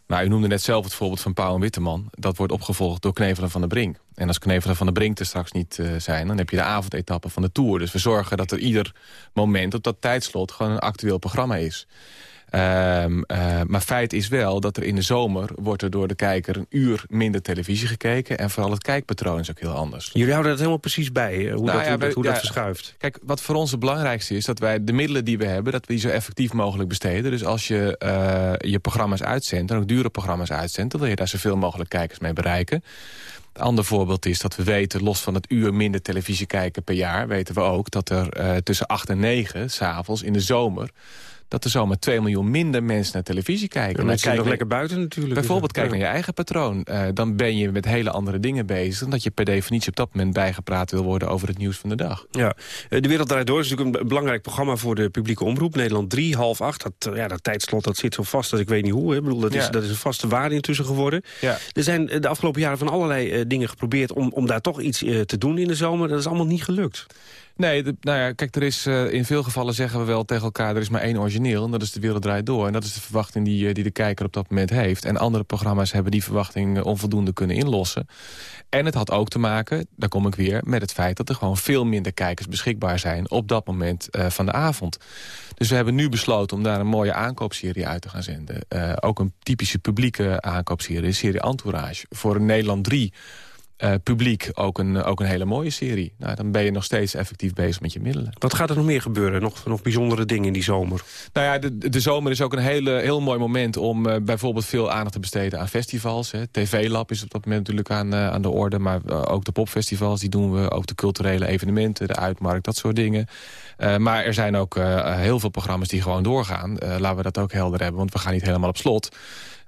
Maar u noemde net zelf het voorbeeld van Pauw en Witteman. Dat wordt opgevolgd door Knevelen van de Brink. En als Knevelen van de Brink er straks niet eh, zijn... dan heb je de avondetappe van de Tour. Dus we zorgen dat er ieder moment op dat tijdslot... gewoon een actueel programma is. Ehm, eh, maar feit is wel dat er in de zomer... wordt er door de kijker een uur minder televisie gekeken... en vooral het kijkpatroon is ook heel anders. Jullie houden dat helemaal precies bij, hoe, Nou dat, ja, hoe, dat, hoe dat verschuift. Kijk, wat voor ons het belangrijkste is... dat wij de middelen die we hebben, dat we die zo effectief mogelijk besteden. Dus als je eh, je programma's uitzendt, en ook dure programma's uitzendt... dan wil je daar zoveel mogelijk kijkers mee bereiken. Een ander voorbeeld is dat we weten, los van het uur minder televisie kijken per jaar... weten we ook dat er eh, tussen 8 en 9, s'avonds in de zomer... dat er zomaar 2 miljoen minder mensen naar televisie kijken. Ja, Dan mensen kijken zijn nog lekker buiten natuurlijk. Bijvoorbeeld Dus, kijk ja. naar je eigen patroon. Eh, dan ben je met hele andere dingen bezig... dan dat je per definitie op dat moment bijgepraat wil worden... over het nieuws van de dag. Ja, Eh, De Wereld Draait Door is natuurlijk een belangrijk programma voor de publieke omroep. Nederland 3, half 8. Dat, eh, ja, dat tijdslot dat zit zo vast dat ik weet niet hoe. Hè. Ik bedoel, dat, is, Ja. dat is een vaste waarde intussen geworden. Ja. Er zijn de afgelopen jaren van allerlei dingen geprobeerd om, om daar toch iets te doen in de zomer. Dat is allemaal niet gelukt. Nee, nou ja, kijk, er is, eh, in veel gevallen zeggen we wel tegen elkaar... er is maar één origineel en dat is De Wereld Draait Door. En dat is de verwachting die, eh, die de kijker op dat moment heeft. En andere programma's hebben die verwachting eh, onvoldoende kunnen inlossen. En het had ook te maken, daar kom ik weer... met het feit dat er gewoon veel minder kijkers beschikbaar zijn... op dat moment van de avond. Dus we hebben nu besloten om daar een mooie aankoopserie uit te gaan zenden. Ook een typische publieke aankoopserie, serie Entourage. Voor Nederland 3 eh, publiek ook een, ook een hele mooie serie. Nou, dan ben je nog steeds effectief bezig met je middelen. Wat gaat er nog meer gebeuren? Nog, nog bijzondere dingen in die zomer? Nou ja, de, de zomer is ook een hele, heel mooi moment om uh, bijvoorbeeld veel aandacht te besteden aan festivals. TV-lab is op dat moment natuurlijk aan, uh, aan de orde, maar ook de popfestivals die doen we. Ook de culturele evenementen, de uitmarkt, dat soort dingen. maar er zijn ook heel veel programma's die gewoon doorgaan. laten we dat ook helder hebben, want we gaan niet helemaal op slot.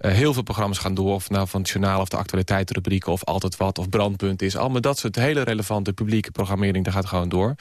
Uh, heel veel programma's gaan door. Of nou van het journaal of de actualiteitenrubrieken of altijd wat of brandpunt is. Allemaal dat soort hele relevante publieke programmering, dat gaat gewoon door.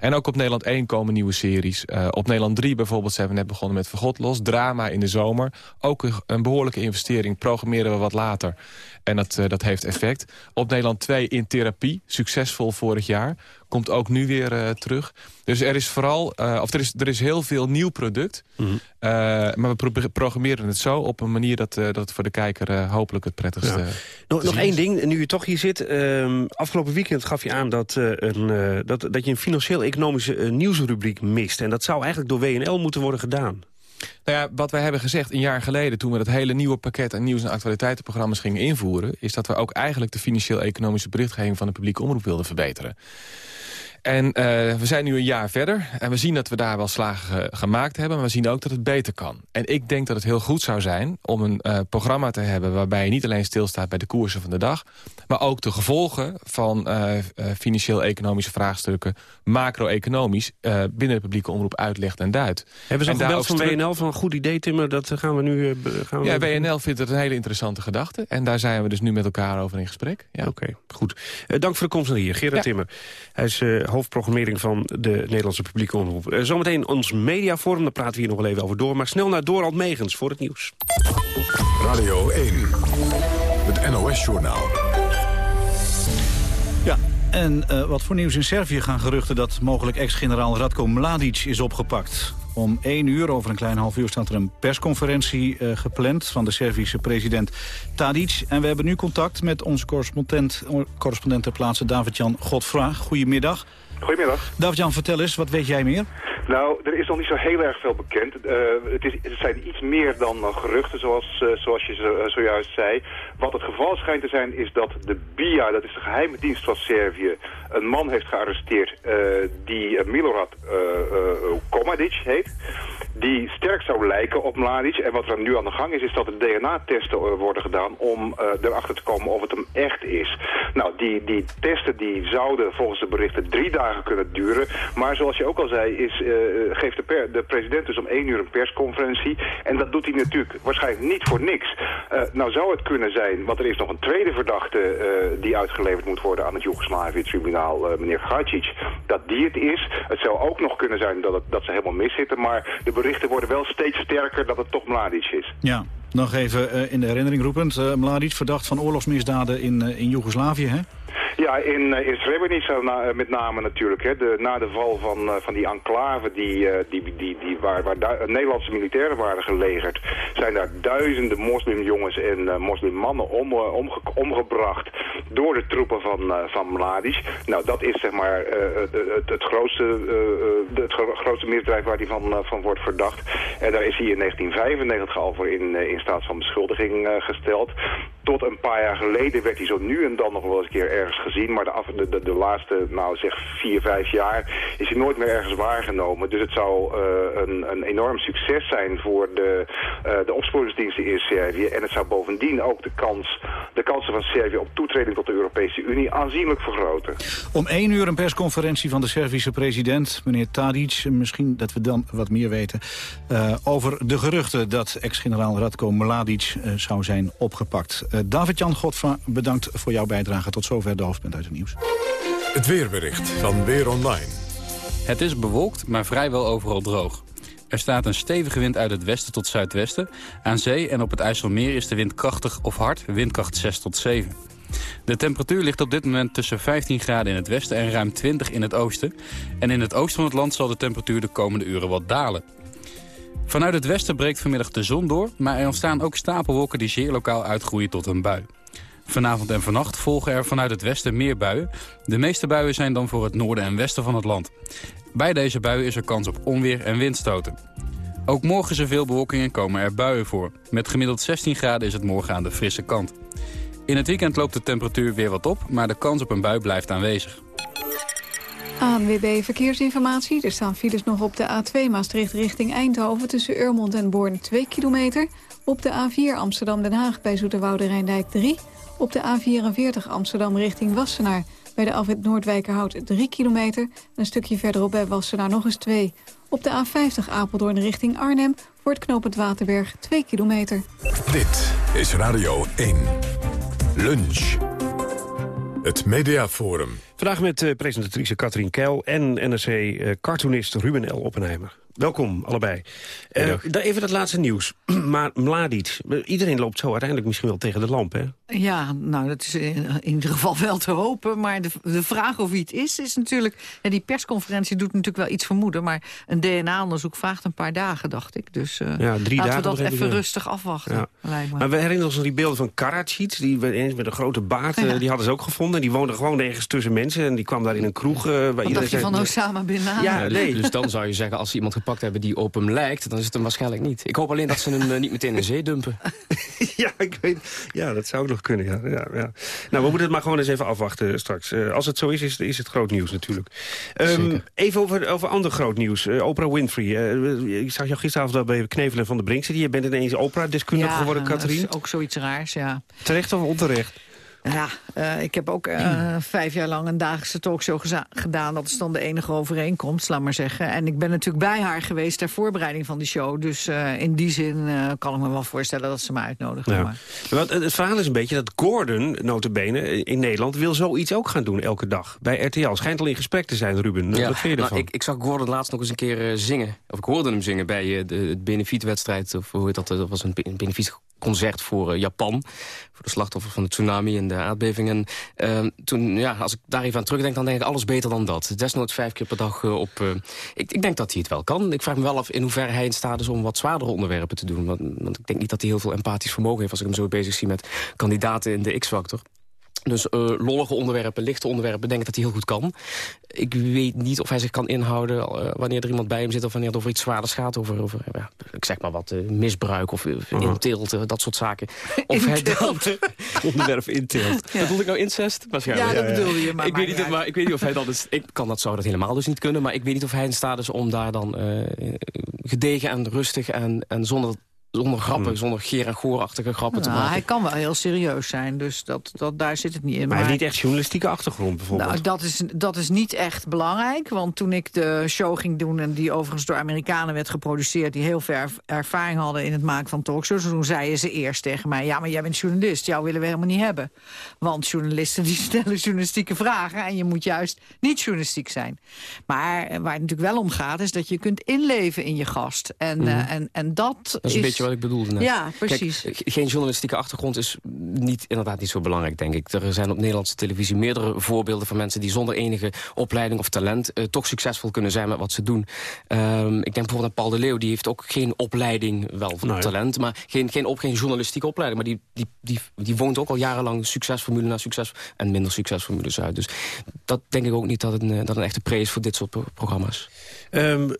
En ook op Nederland 1 komen nieuwe series. Uh, op Nederland 3 bijvoorbeeld zijn we net begonnen met Vergod Los. Drama in de zomer. Ook een, behoorlijke investering. Programmeren we wat later. En dat, uh, dat heeft effect. Op Nederland 2 in therapie. Succesvol vorig jaar. Komt ook nu weer uh, terug. Dus er is vooral, uh, of er is, er is heel veel nieuw product. Mm -hmm. uh, maar we pro programmeren het zo op een manier dat, dat het voor de kijker hopelijk het prettigste ja. Nog, nog één ding, nu je toch hier zit. Um, afgelopen weekend gaf je aan dat, een, dat, dat je een financieel-economische nieuwsrubriek mist. En dat zou eigenlijk door WNL moeten worden gedaan. Nou ja, wat wij hebben gezegd een jaar geleden... toen we dat hele nieuwe pakket aan nieuws- en actualiteitenprogramma's gingen invoeren... is dat we ook eigenlijk de financieel-economische berichtgeving... van de publieke omroep wilden verbeteren. En uh, we zijn nu een jaar verder en we zien dat we daar wel slagen ge gemaakt hebben... maar we zien ook dat het beter kan. En ik denk dat het heel goed zou zijn om een uh, programma te hebben... waarbij je niet alleen stilstaat bij de koersen van de dag... maar ook de gevolgen van uh, financieel-economische vraagstukken... macro-economisch binnen de publieke omroep uitlegt en duidt. Hebben ze al gebeld van WNL van een goed idee, Timmer? Dat gaan we nu... gaan we ja, WNL vindt het een hele interessante gedachte. En daar zijn we dus nu met elkaar over in gesprek. Ja. Oké, okay, goed. dank voor de komst naar hier. Gerard ja. Timmer. Hij is hoofdprogrammering van de Nederlandse publieke omroep. Uh, zometeen ons mediaforum, daar praten we hier nog wel even over door. Maar snel naar Dorald Megens voor het nieuws. Radio 1, het NOS-journaal. Ja, en uh, wat voor nieuws in Servië gaan geruchten... dat mogelijk ex-generaal Radko Mladic is opgepakt. Om één uur, over een klein half uur, staat er een persconferentie uh, gepland... van de Servische president Tadic. En we hebben nu contact met onze correspondent, correspondent ter plaatse David-Jan Godfra. Goedemiddag. Goedemiddag. David-Jan, vertel eens, wat weet jij meer? Nou, er is nog niet zo heel erg veel bekend. Uh, het, is, het zijn iets meer dan uh, geruchten, zoals, uh, zoals je zo, zojuist zei. Wat het geval schijnt te zijn, is dat de BIA, dat is de geheime dienst van Servië, een man heeft gearresteerd die Milorad Komadic heet. Die sterk zou lijken op Mladic. En wat er nu aan de gang is, is dat er DNA-testen worden gedaan om erachter te komen of het hem echt is. Nou, die, die testen die zouden volgens de berichten drie dagen kunnen duren. Maar zoals je ook al zei, is uh, geeft de, per, de, president dus om één uur een persconferentie. En dat doet hij natuurlijk waarschijnlijk niet voor niks. Uh, nou zou het kunnen zijn, want er is nog een tweede verdachte uh, die uitgeleverd moet worden aan het Joegoslavië-tribunaal, meneer Gacic, dat die het is. Het zou ook nog kunnen zijn dat, het, dat ze helemaal miszitten, maar de berichten worden wel steeds sterker dat het toch Mladic is. Ja, nog even in de herinnering roepend. Mladic verdacht van oorlogsmisdaden in, in Joegoslavië, hè? Ja, in, in Srebrenica na, met name natuurlijk. Hè, de, na de val van, van die enclave die, die, die, die, waar, waar Nederlandse militairen waren gelegerd... zijn daar duizenden moslimjongens en moslimmannen om, omge omgebracht... door de troepen van, van Mladic. Nou, dat is zeg maar het, het, het, grootste, het grootste misdrijf waar hij van, van wordt verdacht. En daar is hij in 1995 al voor in, in staat van beschuldiging gesteld tot een paar jaar geleden werd hij zo nu en dan nog wel eens een keer ergens gezien. Maar de, af, de, de, laatste, nou zeg vier, vijf jaar is hij nooit meer ergens waargenomen. Dus het zou uh, een, een enorm succes zijn voor de, uh, de opsporingsdiensten in Servië. En het zou bovendien ook de, kans, de kansen van Servië op toetreding tot de Europese Unie aanzienlijk vergroten. Om één uur een persconferentie van de Servische president, meneer Tadic. Misschien dat we dan wat meer weten uh, over de geruchten dat ex-generaal Radko Mladic zou zijn opgepakt. David-Jan Godfra, bedankt voor jouw bijdrage. Tot zover de hoofdpunt uit het nieuws. Het weerbericht van Weer Online. Het is bewolkt, maar vrijwel overal droog. Er staat een stevige wind uit het westen tot zuidwesten. Aan zee en op het IJsselmeer is de wind krachtig of hard, windkracht 6 tot 7. De temperatuur ligt op dit moment tussen 15 graden in het westen en ruim 20 in het oosten. En in het oosten van het land zal de temperatuur de komende uren wat dalen. Vanuit het westen breekt vanmiddag de zon door, maar er ontstaan ook stapelwolken die zeer lokaal uitgroeien tot een bui. Vanavond en vannacht volgen er vanuit het westen meer buien. De meeste buien zijn dan voor het noorden en westen van het land. Bij deze buien is er kans op onweer en windstoten. Ook morgen is er veel bewolking en komen er buien voor. Met gemiddeld 16 graden is het morgen aan de frisse kant. In het weekend loopt de temperatuur weer wat op, maar de kans op een bui blijft aanwezig. ANWB Verkeersinformatie. Er staan files nog op de A2 Maastricht richting Eindhoven... tussen Urmond en Born 2 kilometer. Op de A4 Amsterdam-Den Haag bij Zoeterwoude Rijndijk 3. Op de A44 Amsterdam richting Wassenaar... bij de afwit Noordwijkerhout 3 kilometer. En een stukje verderop bij Wassenaar nog eens 2. Op de A50 Apeldoorn richting Arnhem... voor het knooppunt Waterberg 2 kilometer. Dit is Radio 1. Lunch. Het Mediaforum. Vandaag met uh, presentatrice Katrien Keil en NRC-cartoonist Ruben L. Oppenheimer. Welkom, allebei. Uh, even dat laatste nieuws. maar Mladic, iedereen loopt zo uiteindelijk misschien wel tegen de lamp, hè? Ja, nou, dat is in, in ieder geval wel te hopen. Maar de, de vraag of wie het is, is natuurlijk... Ja, die persconferentie doet natuurlijk wel iets vermoeden... maar een DNA-onderzoek vraagt een paar dagen, dacht ik. Dus uh, ja, drie laten dagen we dat even rustig afwachten, ja. lijkt me. Maar we herinneren ons die beelden van Karadzic... die eens met een grote baard, ja. die hadden ze ook gevonden. Die woonde gewoon ergens tussen mensen... en die kwam daar in een kroeg... Uh, waar Wat dacht je van Osama Bin Laden? Ja, nee. Dus dan zou je zeggen, als ze iemand gepakt hebben die op hem lijkt... dan is het hem waarschijnlijk niet. Ik hoop alleen dat ze hem uh, niet meteen in de zee dumpen. ja, ik weet, ja, dat zou nog kunnen, ja. ja, ja. Nou, we moeten het maar gewoon eens even afwachten straks. Uh, als het zo is, is, is het groot nieuws natuurlijk. Um, even over, over ander groot nieuws. Uh, Oprah Winfrey. Uh, ik zag jou gisteravond al bij Knevelen van de Brinkse. Je bent ineens Oprah-deskundige ja, geworden, Katrien. dat is ook zoiets raars, ja. Terecht of onterecht? Ja, uh, ik heb ook uh, vijf jaar lang een dagelijkse talkshow gedaan. Dat is dan de enige overeenkomst, laat maar zeggen. En ik ben natuurlijk bij haar geweest ter voorbereiding van die show. Dus uh, in die zin kan ik me wel voorstellen dat ze me uitnodigen. Ja. Maar. Want het verhaal is een beetje dat Gordon, notabene, in Nederland... wil zoiets ook gaan doen elke dag bij RTL. Schijnt al in gesprek te zijn, Ruben. Ja. Wat vind je ervan? Nou, ik, ik, zag Gordon laatst nog eens een keer zingen. Of ik hoorde hem zingen bij de, de benefietwedstrijd. Of hoe heet dat? Dat was een benefiet concert voor uh, Japan. Voor de slachtoffers van de tsunami en de aardbeving. En uh, toen, ja, als ik daar even aan terugdenk, dan denk ik alles beter dan dat. Desnoods vijf keer per dag uh, op... ik, ik denk dat hij het wel kan. Ik vraag me wel af in hoeverre hij in staat is om wat zwaardere onderwerpen te doen. Want, want ik denk niet dat hij heel veel empathisch vermogen heeft... als ik hem zo bezig zie met kandidaten in de X-Factor. Dus uh, lollige onderwerpen, lichte onderwerpen, denk ik dat hij heel goed kan. Ik weet niet of hij zich kan inhouden uh, wanneer er iemand bij hem zit... of wanneer het over iets zwaarders gaat, over, over ja, ik zeg maar wat, uh, misbruik of uh, inteelt, dat soort zaken. Of hij dat onderwerp inteelt. Ja. Bedoel ik nou incest? Waarschijnlijk. Ja, dat bedoel je. Maar ik, weet niet, maar ik weet niet of hij dat is... Ik kan dat, zou dat helemaal dus niet kunnen, maar ik weet niet of hij in staat is om daar dan gedegen en rustig en, en zonder zonder grappen, hmm. zonder geer- en goorachtige grappen nou, te maken. Hij kan wel heel serieus zijn, dus dat, dat, daar zit het niet in. Maar, maar hij heeft niet echt journalistieke achtergrond bijvoorbeeld? Nou, dat is, dat is niet echt belangrijk, want toen ik de show ging doen... en die overigens door Amerikanen werd geproduceerd... die heel veel ervaring hadden in het maken van talkshows... toen zeiden ze eerst tegen mij... ja, maar jij bent journalist, jou willen we helemaal niet hebben. Want journalisten die stellen journalistieke vragen... en je moet juist niet journalistiek zijn. Maar waar het natuurlijk wel om gaat, is dat je kunt inleven in je gast. En, mm. uh, en, en dat, dat is... Een beetje wat ik bedoelde net. Ja, precies. Kijk, geen journalistieke achtergrond is niet, inderdaad niet zo belangrijk, denk ik. Er zijn op Nederlandse televisie meerdere voorbeelden van mensen... die zonder enige opleiding of talent uh, toch succesvol kunnen zijn met wat ze doen. Um, ik denk bijvoorbeeld aan Paul de Leeuw. Die heeft ook geen opleiding, wel van nee. talent... maar geen, geen, op, geen journalistieke opleiding. Maar die, die, die, die woont ook al jarenlang succesformule naar succes... en minder succesformules uit. Dus dat denk ik ook niet dat een, dat een echte pre is voor dit soort programma's. Um,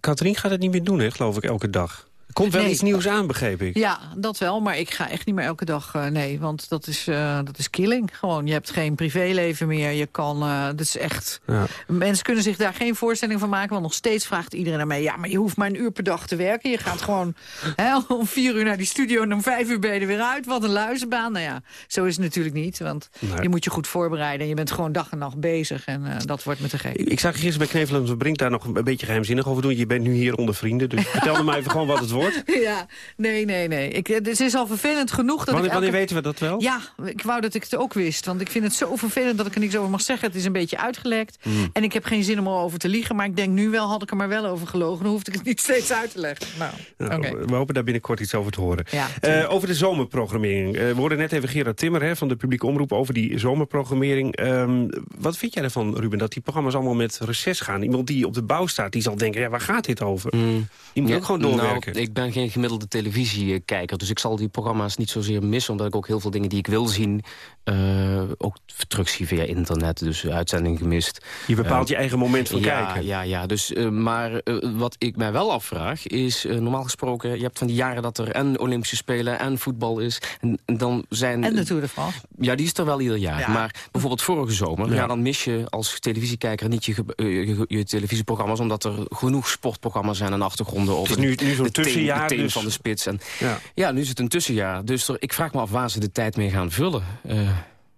Katrien gaat het niet meer doen, hè, geloof ik, elke dag. Komt wel nee. iets nieuws aan, begreep ik. Ja, dat wel, maar ik ga echt niet meer elke dag, uh, nee. Want dat is, uh, dat is killing, gewoon. Je hebt geen privéleven meer, je kan, uh, dat is echt... Ja. Mensen kunnen zich daar geen voorstelling van maken, want nog steeds vraagt iedereen naar mij... ja, maar je hoeft maar een uur per dag te werken. Je gaat gewoon hè, om vier uur naar die studio en om vijf uur ben je er weer uit. Wat een luizenbaan. Nou ja, zo is het natuurlijk niet, want nee. je moet je goed voorbereiden. En je bent gewoon dag en nacht bezig en dat wordt me te gek. Ik, ik zag gisteren bij Knevelen en Brink daar nog een beetje geheimzinnig over doen. Je bent nu hier onder vrienden, dus vertel me even gewoon wat het wordt. Ja, nee, nee, nee. Ik, het is al vervelend genoeg dat wanneer, ik elke... wanneer weten we dat wel? Ja, ik wou dat ik het ook wist. Want ik vind het zo vervelend dat ik er niks over mag zeggen. Het is een beetje uitgelekt. Mm. En ik heb geen zin om erover te liegen. Maar ik denk nu wel, had ik er maar wel over gelogen. Dan hoefde ik het niet steeds uit te leggen. Nou, nou okay. We hopen daar binnenkort iets over te horen. Ja, uh, over de zomerprogrammering. Uh, we hoorden net even Gerard Timmer hè, van de publieke omroep over die zomerprogrammering. Um, wat vind jij ervan, Ruben, dat die programma's allemaal met reces gaan? Iemand die op de bouw staat, die zal denken, ja, waar gaat dit over? Mm. Die moet ja, ook gewoon doorwerken. Nou, ik ben geen gemiddelde televisiekijker. Dus ik zal die programma's niet zozeer missen... omdat ik ook heel veel dingen die ik wil zien... Uh, ook terugzie via internet, dus uitzending gemist. Je bepaalt je eigen moment van ja, kijken. Ja, ja. Dus, uh, maar uh, wat ik mij wel afvraag is... normaal gesproken, je hebt van die jaren dat er en Olympische Spelen... en voetbal is. En, en dan zijn, en de Tour de France. Ja, die is er wel ieder jaar. Ja. Maar bijvoorbeeld vorige zomer... Ja. ja. dan mis je als televisiekijker niet je, je, je, televisieprogramma's... omdat er genoeg sportprogramma's zijn en achtergronden... Het is nu, nu zo'n tussenjaar. Het dus... van de spits. En, ja. ja, nu is het een tussenjaar. Dus er, ik vraag me af waar ze de tijd mee gaan vullen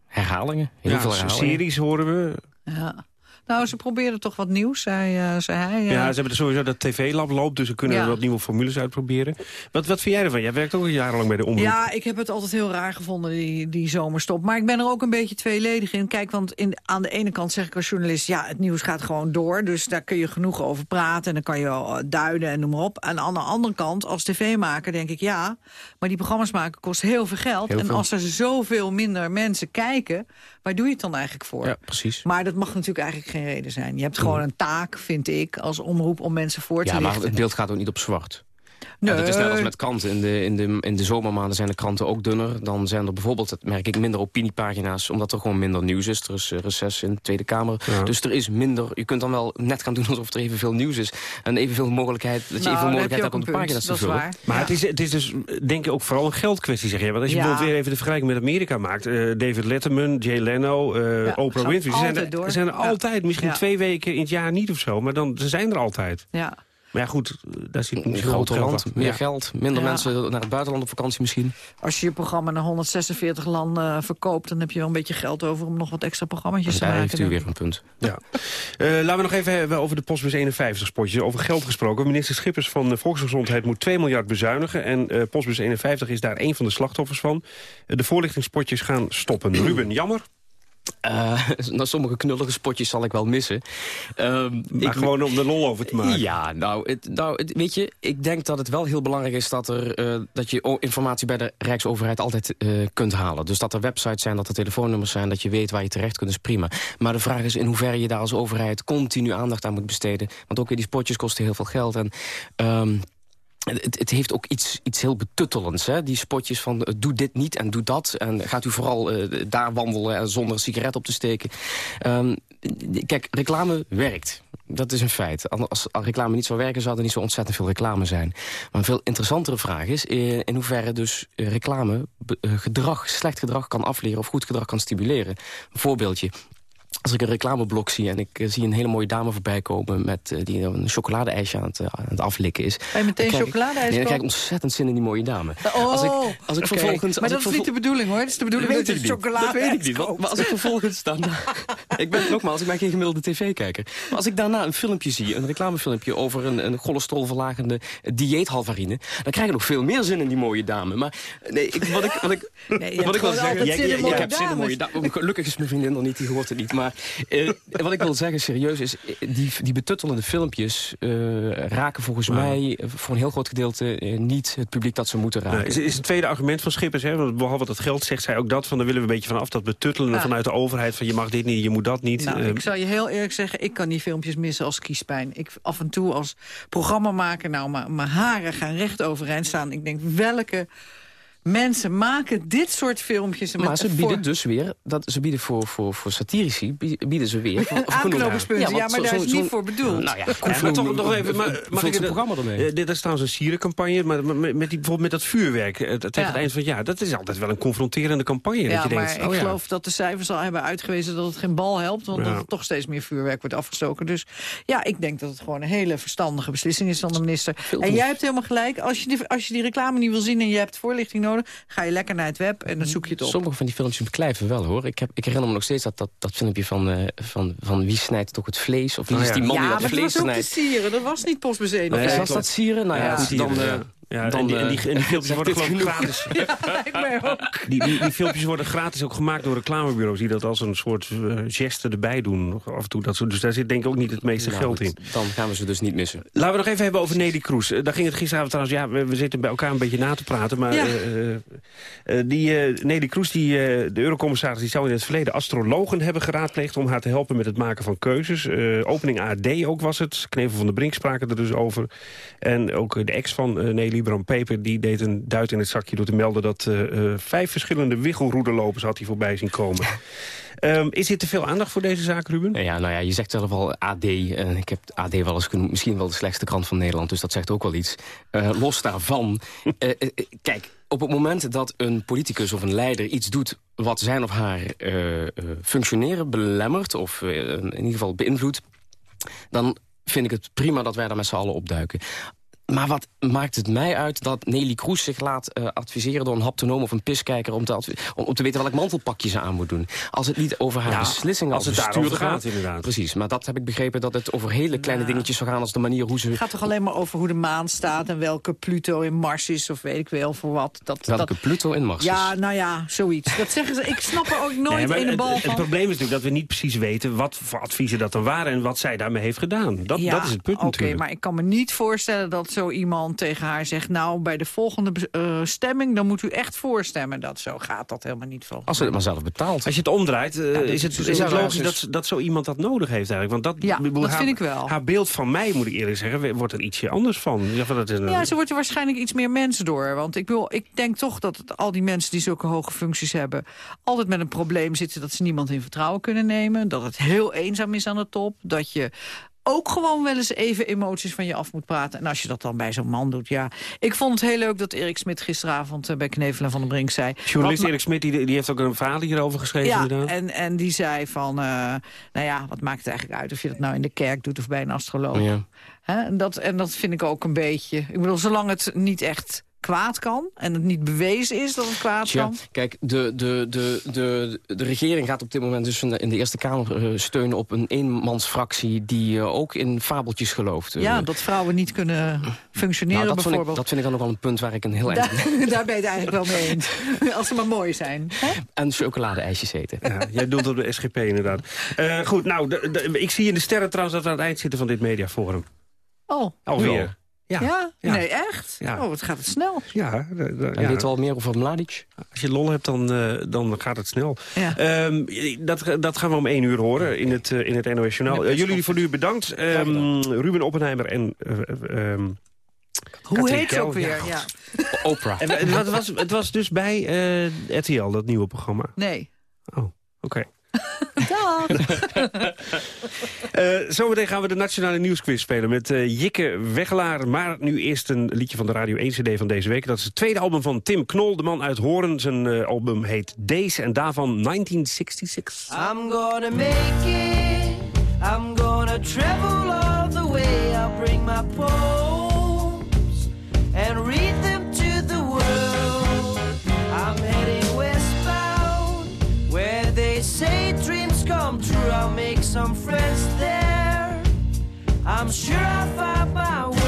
herhalingen. Heel ja, veel herhalingen. series horen we. Ja. Nou, ze proberen toch wat nieuws, zei, uh, zei hij. Ja, ze hebben sowieso dat tv-lab loopt, dus ze kunnen ja. wat nieuwe formules uitproberen. Wat, wat vind jij ervan? Jij werkt ook jarenlang bij de omroep. Ja, ik heb het altijd heel raar gevonden, die, die zomerstop. Maar ik ben er ook een beetje tweeledig in. Kijk, want in, aan de ene kant zeg ik als journalist... ja, het nieuws gaat gewoon door, dus daar kun je genoeg over praten... en dan kan je wel duiden en noem maar op. En aan de andere kant, als tv-maker denk ik... ja, maar die programma's maken kost heel veel geld. Heel en veel. als er zoveel minder mensen kijken... waar doe je het dan eigenlijk voor? Ja, precies. Maar dat mag natuurlijk eigenlijk geen reden zijn. Je hebt gewoon een taak, vind ik, als omroep om mensen voor te Ja, lichten. maar het beeld gaat ook niet op zwart. Nee. Ja, dat is net als met kranten. In de, in, de, in de zomermaanden zijn de kranten ook dunner. Dan zijn er bijvoorbeeld, dat merk ik, minder opiniepagina's... omdat er gewoon minder nieuws is. Er is uh, reces in de Tweede Kamer. Ja. Dus er is minder... Je kunt dan wel net gaan doen alsof er evenveel nieuws is. En evenveel mogelijkheid, dat je Nou, evenveel mogelijkheid hebt om de een pagina's te dat is vullen. waar. Maar het, is, het is dus, denk ik, ook vooral een geldkwestie, zeg je. Want als je bijvoorbeeld weer even de vergelijking met Amerika maakt... eh, David Letterman, Jay Leno, Ja, Oprah Winfrey... Ze zijn, er, zijn er altijd, misschien twee weken in het jaar niet of zo... maar dan, ze zijn er altijd. Ja. Maar ja, goed, daar zit Een groter land, achter. meer Ja. geld, minder Ja. mensen naar het buitenland op vakantie misschien. Als je je programma naar 146 landen eh, verkoopt... dan heb je wel een beetje geld over om nog wat extra programma's te Daar maken. heeft u denk weer een punt. Ja. Eh, laten we nog even hebben over de Postbus 51 spotjes. Over geld gesproken. Minister Schippers van eh, Volksgezondheid moet 2 miljard bezuinigen. En eh, Postbus 51 is daar een van de slachtoffers van. De voorlichtingspotjes gaan stoppen. Ruben, jammer. Uh, nou, sommige knullige spotjes zal ik wel missen. Um, Maar ik, gewoon om de lol over te maken. Ja, nou, het, nou het, weet je, ik denk dat het wel heel belangrijk is... dat, er, uh, dat je informatie bij de Rijksoverheid altijd uh, kunt halen. Dus dat er websites zijn, dat er telefoonnummers zijn... dat je weet waar je terecht kunt, is prima. Maar de vraag is in hoeverre je daar als overheid... continu aandacht aan moet besteden. Want ook weer die spotjes kosten heel veel geld. En... Um, het, heeft ook iets, iets heel betuttelends, hè? die spotjes van uh, doe dit niet en doe dat. En gaat u vooral uh, daar wandelen en zonder een sigaret op te steken. Um, kijk, reclame werkt. Dat is een feit. Als reclame niet zou werken, zou er niet zo ontzettend veel reclame zijn. Maar een veel interessantere vraag is in hoeverre dus reclame gedrag, slecht gedrag kan afleren of goed gedrag kan stimuleren. Een voorbeeldje. Als ik een reclameblok zie en ik uh, zie een hele mooie dame voorbij komen... Met, uh, die een chocoladeijsje aan het, uh, aan het aflikken is. Je meteen chocoladeijs Nee, dan krijg ik ontzettend zin in die mooie dame. Oh, als ik, als ik okay. vervolgens... Maar als dat ik is niet de bedoeling, hoor. Dat is de bedoeling dat, dat je chocolade Dat weet ik niet. Maar, maar als ik vervolgens dan... ik ben, nogmaals, ik ben geen gemiddelde tv-kijker. Maar als ik daarna een filmpje zie, een reclamefilmpje... over een, een cholesterolverlagende dieethalvarine... dan krijg ik nog veel meer zin in die mooie dame. Maar nee, ik, wat ik, wat ik, nee, wat ik wil zeggen... Zin in een mooie dame. Gelukkig is mijn vriendin nog niet, die hoort het niet. Maar... Uh, wat ik wil zeggen, serieus, is die, die betuttelende filmpjes uh, raken volgens mij voor een heel groot gedeelte uh, niet het publiek dat ze moeten raken. Is, is het tweede argument van Schippers, hè? Want behalve dat geld zegt zij ook dat, van daar willen we een beetje van af, dat betuttelen ja. vanuit de overheid, van je mag dit niet, je moet dat niet. Nou, uh, ik zal je heel eerlijk zeggen, ik kan die filmpjes missen als kiespijn. Ik af en toe als programmamaker, nou, mijn haren gaan recht overeind staan. Ik denk, welke mensen maken dit soort filmpjes. Maar ze bieden voor... dus weer, dat, ze bieden voor, voor, voor satirici, bieden ze weer... Aanknopingspunten, ja, ja, maar zo, daar is niet voor bedoeld. Nou ja, ja maar toch nog even, maar, mag ik het programma ermee? Uh, dit is trouwens een sierencampagne, maar met, die, bijvoorbeeld met dat vuurwerk uh, tegen ja. het eind van het jaar, dat is altijd wel een confronterende campagne. Ja, dat je maar denkt, ik oh, ja. geloof dat de cijfers al hebben uitgewezen dat het geen bal helpt, want ja. dat er toch steeds meer vuurwerk wordt afgestoken. Dus ja, ik denk dat het gewoon een hele verstandige beslissing is van de minister. En jij hebt helemaal gelijk, als je, die, als je die reclame niet wil zien en je hebt voorlichting nodig, ga je lekker naar het web en dan zoek je het op. Sommige van die filmpjes beklijven wel, hoor. Ik, heb, ik herinner me nog steeds dat, dat, dat filmpje van, uh, van, van wie snijdt toch het vlees? Of wie oh, is die man ja, die dat vlees snijdt? Ja, dat was ook de sieren. Dat was niet postbezeen. Nee, was dat sieren? Nou ja, ja, dan... Uh, ja, dan, en, die, en, die, en die filmpjes worden gewoon gratis. ja, die, die, die filmpjes worden gratis ook gemaakt door reclamebureaus... die dat als een soort uh, geste erbij doen. Af en toe, dat soort, dus daar zit denk ik ook niet het meeste nou, geld in. Dan gaan we ze dus niet missen. Laten we nog even hebben over Nelly Kroes. Uh, daar ging het gisteravond trouwens... Ja, we, we, zitten bij elkaar een beetje na te praten. Maar ja. uh, die Nelly Kroes, die, de eurocommissaris... die zou in het verleden astrologen hebben geraadpleegd... om haar te helpen met het maken van keuzes. opening AD ook was het. Knevel van de Brink spraken er dus over. En ook de ex van Nelly Libram Paper... die deed een duit in het zakje door te melden... dat uh, vijf verschillende wiggelroederlopers had hij voorbij zien komen. um, is dit te veel aandacht voor deze zaak, Ruben? Ja, nou ja, je zegt zelf al AD. Uh, ik heb AD wel eens genoemd. Misschien wel de slechtste krant van Nederland. Dus dat zegt ook wel iets. los daarvan. kijk, op het moment dat een politicus of een leider iets doet... wat zijn of haar functioneren belemmert... of in ieder geval beïnvloedt... dan vind ik het prima dat wij daar met z'n allen opduiken. Maar wat maakt het mij uit dat Nelly Kroes zich laat uh, adviseren... door een haptonoom of een piskijker om te, om, om, te weten welk mantelpakje ze aan moet doen? Als het niet over haar ja, beslissingen als, als het daarover gaat, inderdaad. Precies, maar dat heb ik begrepen dat het over hele kleine dingetjes zou gaan... als de manier hoe ze... Het gaat toch alleen maar over hoe de maan staat... en welke Pluto in Mars is, of weet ik wel voor wat. Dat, welke Pluto in Mars Ja, nou ja, zoiets. Dat zeggen ze, ik snap er ook nooit nee, in de bal het, van. Het probleem is natuurlijk dat we niet precies weten... wat voor adviezen dat dan waren en wat zij daarmee heeft gedaan. Dat, dat is het punt natuurlijk. Oké, maar ik kan me niet voorstellen dat zo iemand tegen haar zegt... nou, bij de volgende uh, stemming, dan moet u echt voorstemmen. Dat zo gaat dat helemaal niet volgens Als ze het maar zelf betaalt. Als je het omdraait, uh, is het, is het logisch dat, dat zo iemand dat nodig heeft eigenlijk. Want dat, ja, dat haar, vind ik wel. Haar beeld van mij, moet ik eerlijk zeggen, wordt er ietsje anders van. Ja, dat is een, ja ze wordt er waarschijnlijk iets meer mensen door. Want ik, wil, ik denk toch dat het, al die mensen die zulke hoge functies hebben... altijd met een probleem zitten dat ze niemand in vertrouwen kunnen nemen. Dat het heel eenzaam is aan de top. Dat je ook gewoon wel eens even emoties van je af moet praten. En als je dat dan bij zo'n man doet, ja. Ik vond het heel leuk dat Erik Smit gisteravond eh, bij Knevelen van den Brink zei... Journalist Erik Smit, die, die heeft ook een verhaal hierover geschreven. Ja, en, en die zei van, uh, nou ja, wat maakt het eigenlijk uit... of je dat nou in de kerk doet of bij een astroloog. Ja. En, dat, en dat vind ik ook een beetje... Ik bedoel, zolang het niet echt kwaad kan... en het niet bewezen is dat het kwaad kan. Kijk, de, de, de, de, de regering gaat op dit moment dus in de, Eerste Kamer uh, steunen... op een eenmansfractie die uh, ook in fabeltjes gelooft. Ja, dat vrouwen niet kunnen functioneren nou, dat bijvoorbeeld. Vind ik, dat vind ik dan nog wel een punt waar ik een heel eind... Daar, daar ben je het eigenlijk wel mee eens. Als ze maar mooi zijn. Hè? En chocolade-ijsjes eten. Ja, jij doet op de SGP inderdaad. Uh, goed, nou, ik zie in de sterren trouwens dat we aan het eind zitten van dit mediaforum. Oh. Alweer. Ja, ja? Nee, echt? Ja. Oh, wat gaat het snel. Ja. Ja. weet al meer over Mladic? Als je lol hebt, dan, uh, dan gaat het snel. Ja. Um, dat, dat gaan we om één uur horen in het, uh, in het NOS Journaal. Uh, jullie voor nu bedankt. Um, Ruben Oppenheimer en... Um, Hoe heet het ook weer? Ja. Oprah. En, het, was, het was dus bij RTL, dat nieuwe programma? Nee. Oh, oké. Okay. Dag. uh, zometeen gaan we de Nationale Nieuwsquiz spelen met uh, Jikke Wegelaar. Maar nu eerst een liedje van de Radio 1 CD van deze week. Dat is het tweede album van Tim Knol, de man uit Horen. Zijn uh, album heet Days en daarvan 1966. I'm gonna make it. I'm gonna travel all the way. I'll bring my poems I'll make some friends there. I'm sure I'll find my way.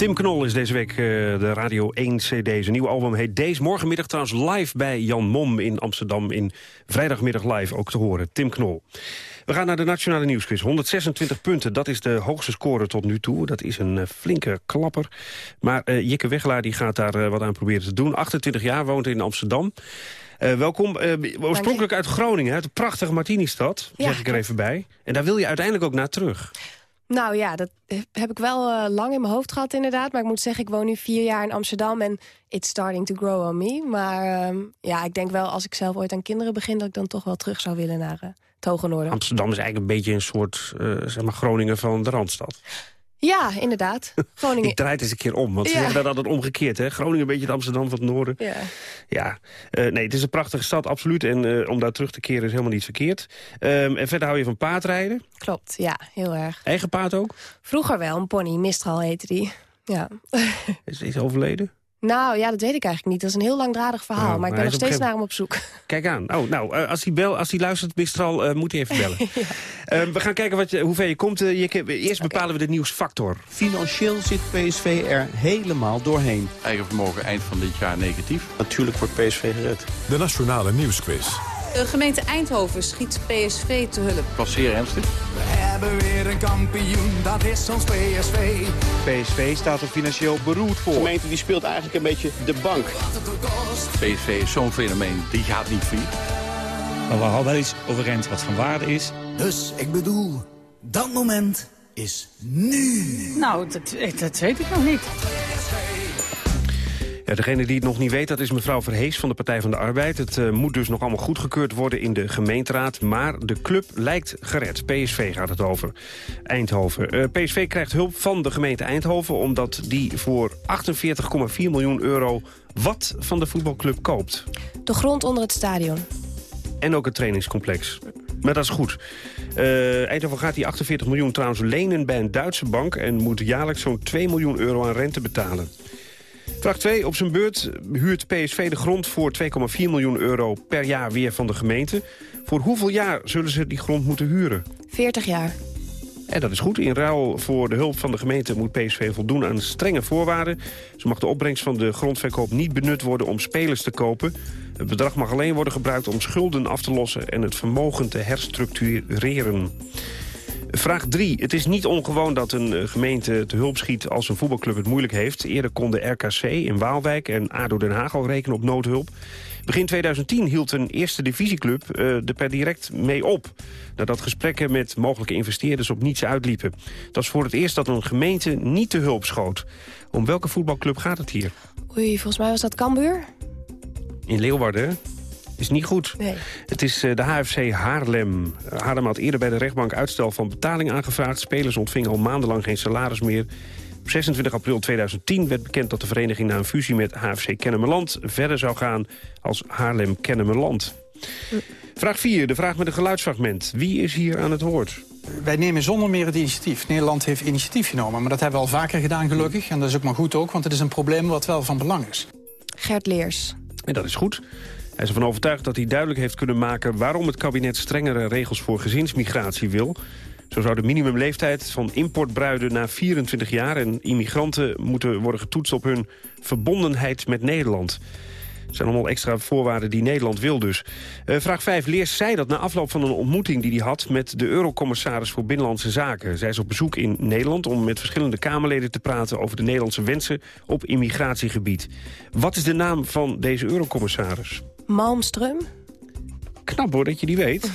Tim Knol is deze week eh, de Radio 1 CD. Zijn nieuwe album heet Deze. Morgenmiddag trouwens live bij Jan Mom in Amsterdam. In vrijdagmiddag live ook te horen. Tim Knol. We gaan naar de Nationale Nieuwsquiz. 126 punten, dat is de hoogste score tot nu toe. Dat is een eh, flinke klapper. Maar eh, Jikke Wegelaar die gaat daar wat aan proberen te doen. 28 jaar, woont in Amsterdam. Welkom. Oorspronkelijk uit Groningen, uit de prachtige Martini-stad. Ja, zeg ik er even bij. En daar wil je uiteindelijk ook naar terug. Nou ja, dat heb ik wel eh, lang in mijn hoofd gehad inderdaad. Maar ik moet zeggen, ik woon nu vier jaar in Amsterdam... en it's starting to grow on me. Maar ehm, ja, ik denk wel als ik zelf ooit aan kinderen begin... dat ik dan toch wel terug zou willen naar eh, het Hoge Noorden. Amsterdam is eigenlijk een beetje een soort eh, zeg maar Groningen van de Randstad. Ja, inderdaad. Groningen. Ik draai het eens een keer om, want ze Ja. zeggen dat altijd omgekeerd. Hè? Groningen een beetje het Amsterdam van het noorden. Ja. Ja, eh, nee, het is een prachtige stad, absoluut. En eh, om daar terug te keren is helemaal niet verkeerd. Ehm, en verder hou je van paardrijden. Klopt, ja, heel erg. Eigen paard ook? Vroeger wel, een pony, Mistral heette die. Ja. Is, is overleden? Nou ja, dat weet ik eigenlijk niet. Dat is een heel langdradig verhaal, Oh, maar ik ben nog steeds naar hem op zoek. Kijk aan. Oh, nou, eh, als hij bel, als hij luistert, Mistral, eh, moet hij even bellen. Ehm, we gaan kijken wat je, hoe ver je komt. eh, Jikke. Eerst bepalen we de nieuwsfactor. Financieel zit PSV er helemaal doorheen. Eigen vermogen eind van dit jaar negatief. Natuurlijk wordt PSV gered. De Nationale Nieuwsquiz. De gemeente Eindhoven schiet PSV te hulp. Was zeer ernstig. We hebben weer een kampioen, dat is ons PSV. PSV staat er financieel beroerd voor. De gemeente die speelt eigenlijk een beetje de bank. PSV is zo'n fenomeen, die gaat niet failliet. Maar we hadden wel iets overeind wat van waarde is. Dus ik bedoel, dat moment is nu. Nou, dat, dat weet ik nog niet. Ja, degene die het nog niet weet, dat is mevrouw Verhees van de Partij van de Arbeid. Het eh, moet dus nog allemaal goedgekeurd worden in de gemeenteraad. Maar de club lijkt gered. PSV gaat het over. Eindhoven. Eh, PSV krijgt hulp van de gemeente Eindhoven... omdat die voor 48,4 miljoen euro wat van de voetbalclub koopt. De grond onder het stadion. En ook het trainingscomplex. Maar dat is goed. Eh, Eindhoven gaat die 48 miljoen trouwens lenen bij een Duitse bank... en moet jaarlijks zo'n 2 miljoen euro aan rente betalen. Vraag 2. Op zijn beurt huurt PSV de grond voor 2,4 miljoen euro per jaar weer van de gemeente. Voor hoeveel jaar zullen ze die grond moeten huren? 40 jaar. En dat is goed. In ruil voor de hulp van de gemeente moet PSV voldoen aan strenge voorwaarden. Zo mag de opbrengst van de grondverkoop niet benut worden om spelers te kopen. Het bedrag mag alleen worden gebruikt om schulden af te lossen en het vermogen te herstructureren. Vraag 3. Het is niet ongewoon dat een eh, gemeente te hulp schiet als een voetbalclub het moeilijk heeft. Eerder konden RKC in Waalwijk en ADO Den Haag al rekenen op noodhulp. Begin 2010 hield een eerste divisieclub eh, er per direct mee op. Nadat gesprekken met mogelijke investeerders op niets uitliepen. Dat is voor het eerst dat een gemeente niet te hulp schoot. Om welke voetbalclub gaat het hier? Oei, volgens mij was dat Cambuur. In Leeuwarden? Is niet goed. Nee. Het is eh, de HFC Haarlem. Haarlem had eerder bij de rechtbank uitstel van betaling aangevraagd. Spelers ontvingen al maandenlang geen salaris meer. Op 26 april 2010 werd bekend dat de vereniging na een fusie met HFC Kennemerland... verder zou gaan als Haarlem Kennemerland. Vraag 4, de vraag met een geluidsfragment. Wie is hier aan het woord? Wij nemen zonder meer het initiatief. Nederland heeft initiatief genomen, maar dat hebben we al vaker gedaan gelukkig. En dat is ook maar goed ook, want het is een probleem wat wel van belang is. Gert Leers. En dat is goed. Hij is ervan overtuigd dat hij duidelijk heeft kunnen maken... waarom het kabinet strengere regels voor gezinsmigratie wil. Zo zou de minimumleeftijd van importbruiden na 24 jaar... en immigranten moeten worden getoetst op hun verbondenheid met Nederland. Het zijn allemaal extra voorwaarden die Nederland wil dus. Eh, vraag 5. Leers zei dat na afloop van een ontmoeting die hij had... met de eurocommissaris voor Binnenlandse Zaken. Zij is op bezoek in Nederland om met verschillende Kamerleden te praten... over de Nederlandse wensen op immigratiegebied. Wat is de naam van deze eurocommissaris? Malmström. Knap hoor, dat je die weet.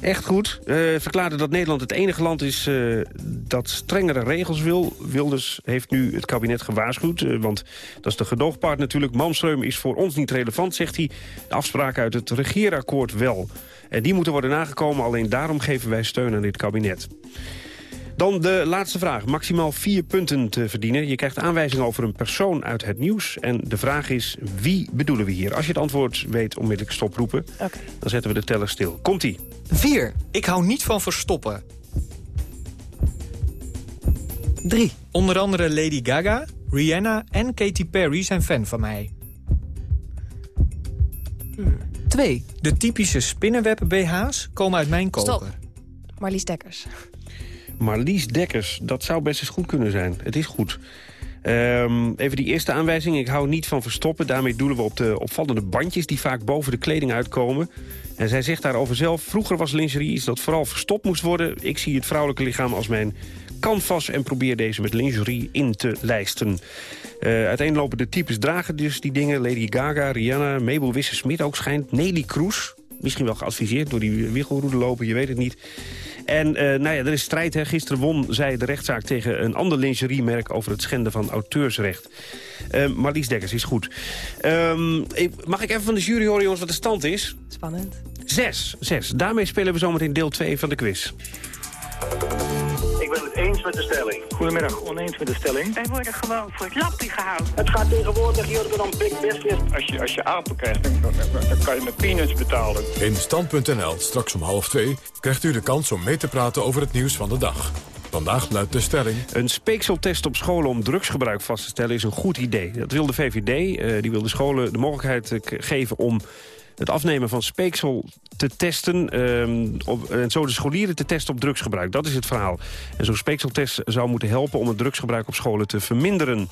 Echt goed. Eh, verklaarde dat Nederland het enige land is eh, dat strengere regels wil. Wilders heeft nu het kabinet gewaarschuwd. eh, want dat is de gedoogpaard natuurlijk. Malmström is voor ons niet relevant, zegt hij. De afspraken uit het regeerakkoord wel. En die moeten worden nagekomen. Alleen daarom geven wij steun aan dit kabinet. Dan de laatste vraag. Maximaal vier punten te verdienen. Je krijgt aanwijzingen over een persoon uit het nieuws. En de vraag is, wie bedoelen we hier? Als je het antwoord weet, onmiddellijk stoproepen. Dan zetten we de teller stil. Komt-ie. 4. Ik hou niet van verstoppen. 3. Onder andere Lady Gaga, Rihanna en Katy Perry zijn fan van mij. 2. De typische spinnenweb-BH's komen uit mijn koker. Stop. Marlies Dekkers. Marlies Dekkers, dat zou best eens goed kunnen zijn. Het is goed. Ehm, even die eerste aanwijzing. Ik hou niet van verstoppen. Daarmee doelen we op de opvallende bandjes die vaak boven de kleding uitkomen. En zij zegt daarover zelf... vroeger was lingerie iets dat vooral verstopt moest worden. Ik zie het vrouwelijke lichaam als mijn canvas... en probeer deze met lingerie in te lijsten. Uh, uiteenlopende types dragen dus die dingen. Lady Gaga, Rihanna, Mabel Wisse-Smit ook schijnt. Nelly Kroes, misschien wel geadviseerd door die wiggelroede lopen, je weet het niet. En uh, nou ja, er is strijd. Hè. Gisteren won zij de rechtszaak tegen een ander lingeriemerk... over het schenden van auteursrecht. Uh, Marlies Dekkers is goed. Um, mag ik even van de jury horen, jongens, wat de stand is? Spannend. Zes, zes. Daarmee spelen we zometeen deel 2 van de quiz. Ik ben het eens met de stelling. Goedemiddag, oneens met de stelling. Wij worden gewoon voor het lappie gehouden. Het gaat tegenwoordig hier dan big business. Als je, als je apen krijgt, dan, dan, dan kan je met peanuts betalen. In Stand.nl, straks om half twee, krijgt u de kans om mee te praten over het nieuws van de dag. Vandaag luidt de stelling... Een speekseltest op scholen om drugsgebruik vast te stellen is een goed idee. Dat wil de VVD. Uh, die wil de scholen de mogelijkheid uh, geven om het afnemen van speeksel te testen... Um, op, en zo de scholieren te testen op drugsgebruik. Dat is het verhaal. En zo'n speekseltest zou moeten helpen om het drugsgebruik op scholen te verminderen.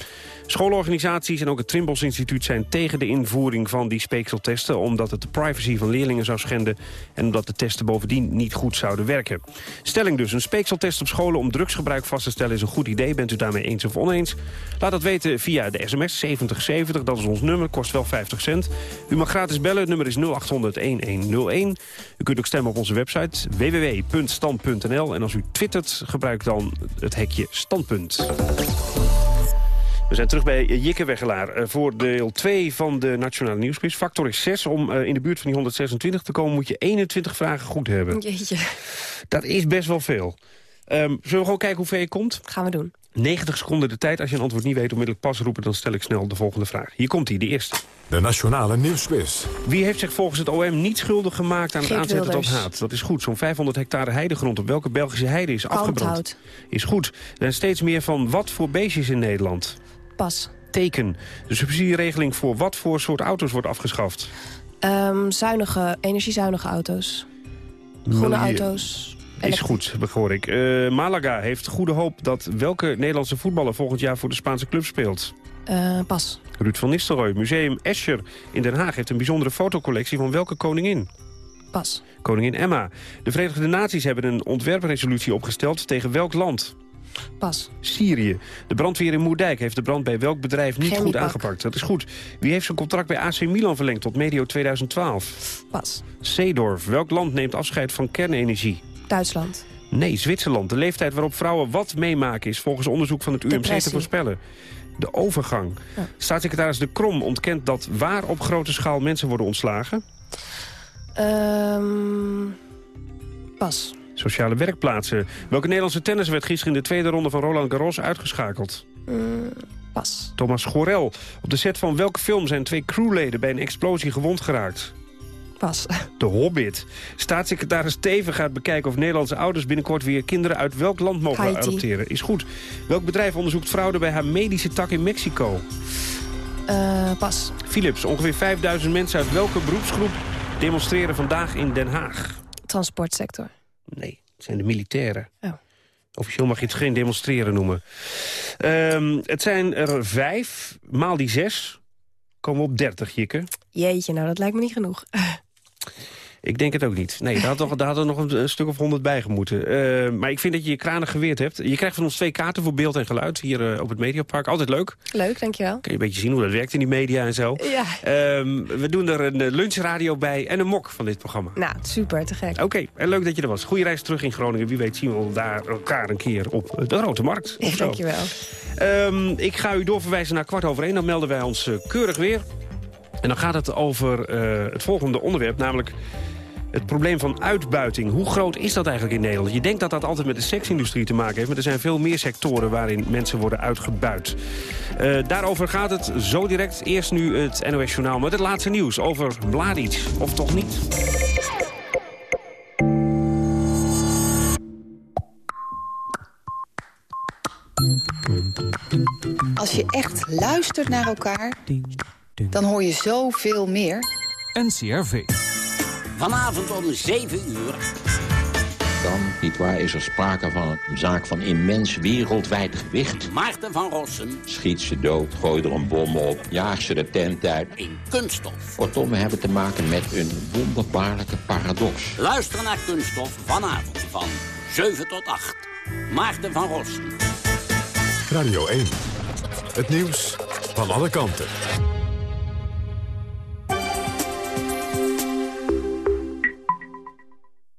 Schoolorganisaties en ook het Trimbos Instituut zijn tegen de invoering van die speekseltesten... omdat het de privacy van leerlingen zou schenden... en omdat de testen bovendien niet goed zouden werken. Stelling dus, een speekseltest op scholen om drugsgebruik vast te stellen... is een goed idee. Bent u daarmee eens of oneens? Laat dat weten via de sms 7070, dat is ons nummer, kost wel 50 cent. U mag gratis bellen, het nummer is 0800-1101. U kunt ook stemmen op onze website www.stand.nl. En als u twittert, gebruik dan het hekje standpunt. We zijn terug bij Jikke Wegelaar voor deel 2 van de Nationale Nieuwsquiz. Factor is 6. Om in de buurt van die 126 te komen moet je 21 vragen goed hebben. Jeetje. Dat is best wel veel. Um, zullen we gewoon kijken hoe ver je komt? Gaan we doen. 90 seconden de tijd. Als je een antwoord niet weet, onmiddellijk pas roepen... dan stel ik snel de volgende vraag. Hier komt hij, de eerste. De Nationale Nieuwsquiz. Wie heeft zich volgens het OM niet schuldig gemaakt aan het aanzetten Wilders. tot haat? Dat is goed. Zo'n 500 hectare heidegrond op welke Belgische heide is afgebrand? Is goed. Er zijn steeds meer van wat voor beestjes in Nederland? Pas. Teken. De subsidieregeling voor wat voor soort auto's wordt afgeschaft? Ehm, zuinige, energiezuinige auto's. Groene Milieu. auto's. Is goed, hoor ik. Eh, Malaga heeft goede hoop dat welke Nederlandse voetballer volgend jaar voor de Spaanse club speelt. Eh, pas. Ruud van Nistelrooy, Museum Escher in Den Haag heeft een bijzondere fotocollectie van welke koningin? Pas. Koningin Emma. De Verenigde Naties hebben een ontwerpresolutie opgesteld tegen welk land? Pas. Syrië. De brandweer in Moerdijk heeft de brand bij welk bedrijf niet goed aangepakt? Dat is goed. Wie heeft zijn contract bij AC Milan verlengd tot medio 2012? Pas. Zeedorf. Welk land neemt afscheid van kernenergie? Duitsland. Nee, Zwitserland. De leeftijd waarop vrouwen wat meemaken is volgens onderzoek van het UMC te voorspellen. De overgang. Ja. Staatssecretaris De Krom ontkent dat waar op grote schaal mensen worden ontslagen. Ehm, pas. Sociale werkplaatsen. Welke Nederlandse tennis werd gisteren in de tweede ronde van Roland Garros uitgeschakeld? Mm, pas. Thomas Gorel. Op de set van welke film zijn twee crewleden bij een explosie gewond geraakt? Pas. De Hobbit. Staatssecretaris Teven gaat bekijken of Nederlandse ouders binnenkort weer kinderen uit welk land mogen Haiti. adopteren. Is goed. Welk bedrijf onderzoekt fraude bij haar medische tak in Mexico? Eh, pas. Philips. Ongeveer 5000 mensen uit welke beroepsgroep demonstreren vandaag in Den Haag? Transportsector. Nee, het zijn de militairen. Oh. Officieel mag je het geen demonstreren noemen. Ehm, het zijn er vijf, maal die zes. Komen we op 30, Jikke. Jeetje, nou dat lijkt me niet genoeg. Ik denk het ook niet. Nee, daar had, toch, daar had er nog een, een stuk of honderd bij gemoeten. Eh, maar ik vind dat je je kranen geweerd hebt. Je krijgt van ons twee kaarten voor beeld en geluid hier eh, op het Mediapark. Altijd leuk. Leuk, dankjewel. Kun je een beetje zien hoe dat werkt in die media en zo. Ja. Ehm, we doen er een eh, lunchradio bij en een mok van dit programma. Nou, super, te gek. Oké, en leuk dat je er was. Goeie reis terug in Groningen. Wie weet zien we daar elkaar een keer op de Grote Markt. Of Ja, zo. dankjewel. Ehm, ik ga u doorverwijzen naar kwart over één. Dan melden wij ons keurig weer. En dan gaat het over eh, het volgende onderwerp, namelijk het probleem van uitbuiting. Hoe groot is dat eigenlijk in Nederland? Je denkt dat dat altijd met de seksindustrie te maken heeft... maar er zijn veel meer sectoren waarin mensen worden uitgebuit. Eh, daarover gaat het zo direct. Eerst nu het NOS Journaal met het laatste nieuws over Mladic. Of toch niet? Als je echt luistert naar elkaar, dan hoor je zoveel meer. NCRV. Vanavond om 7 uur. kan. Niet waar is er sprake van een zaak van immens wereldwijd gewicht. Maarten van Rossum. Schiet ze dood, gooi er een bom op, jaag ze de tent uit. In Kunststof. Kortom, we hebben te maken met een wonderbaarlijke paradox. Luister naar Kunststof vanavond van 7 tot 8. Maarten van Rossum. Radio 1. Het nieuws van alle kanten.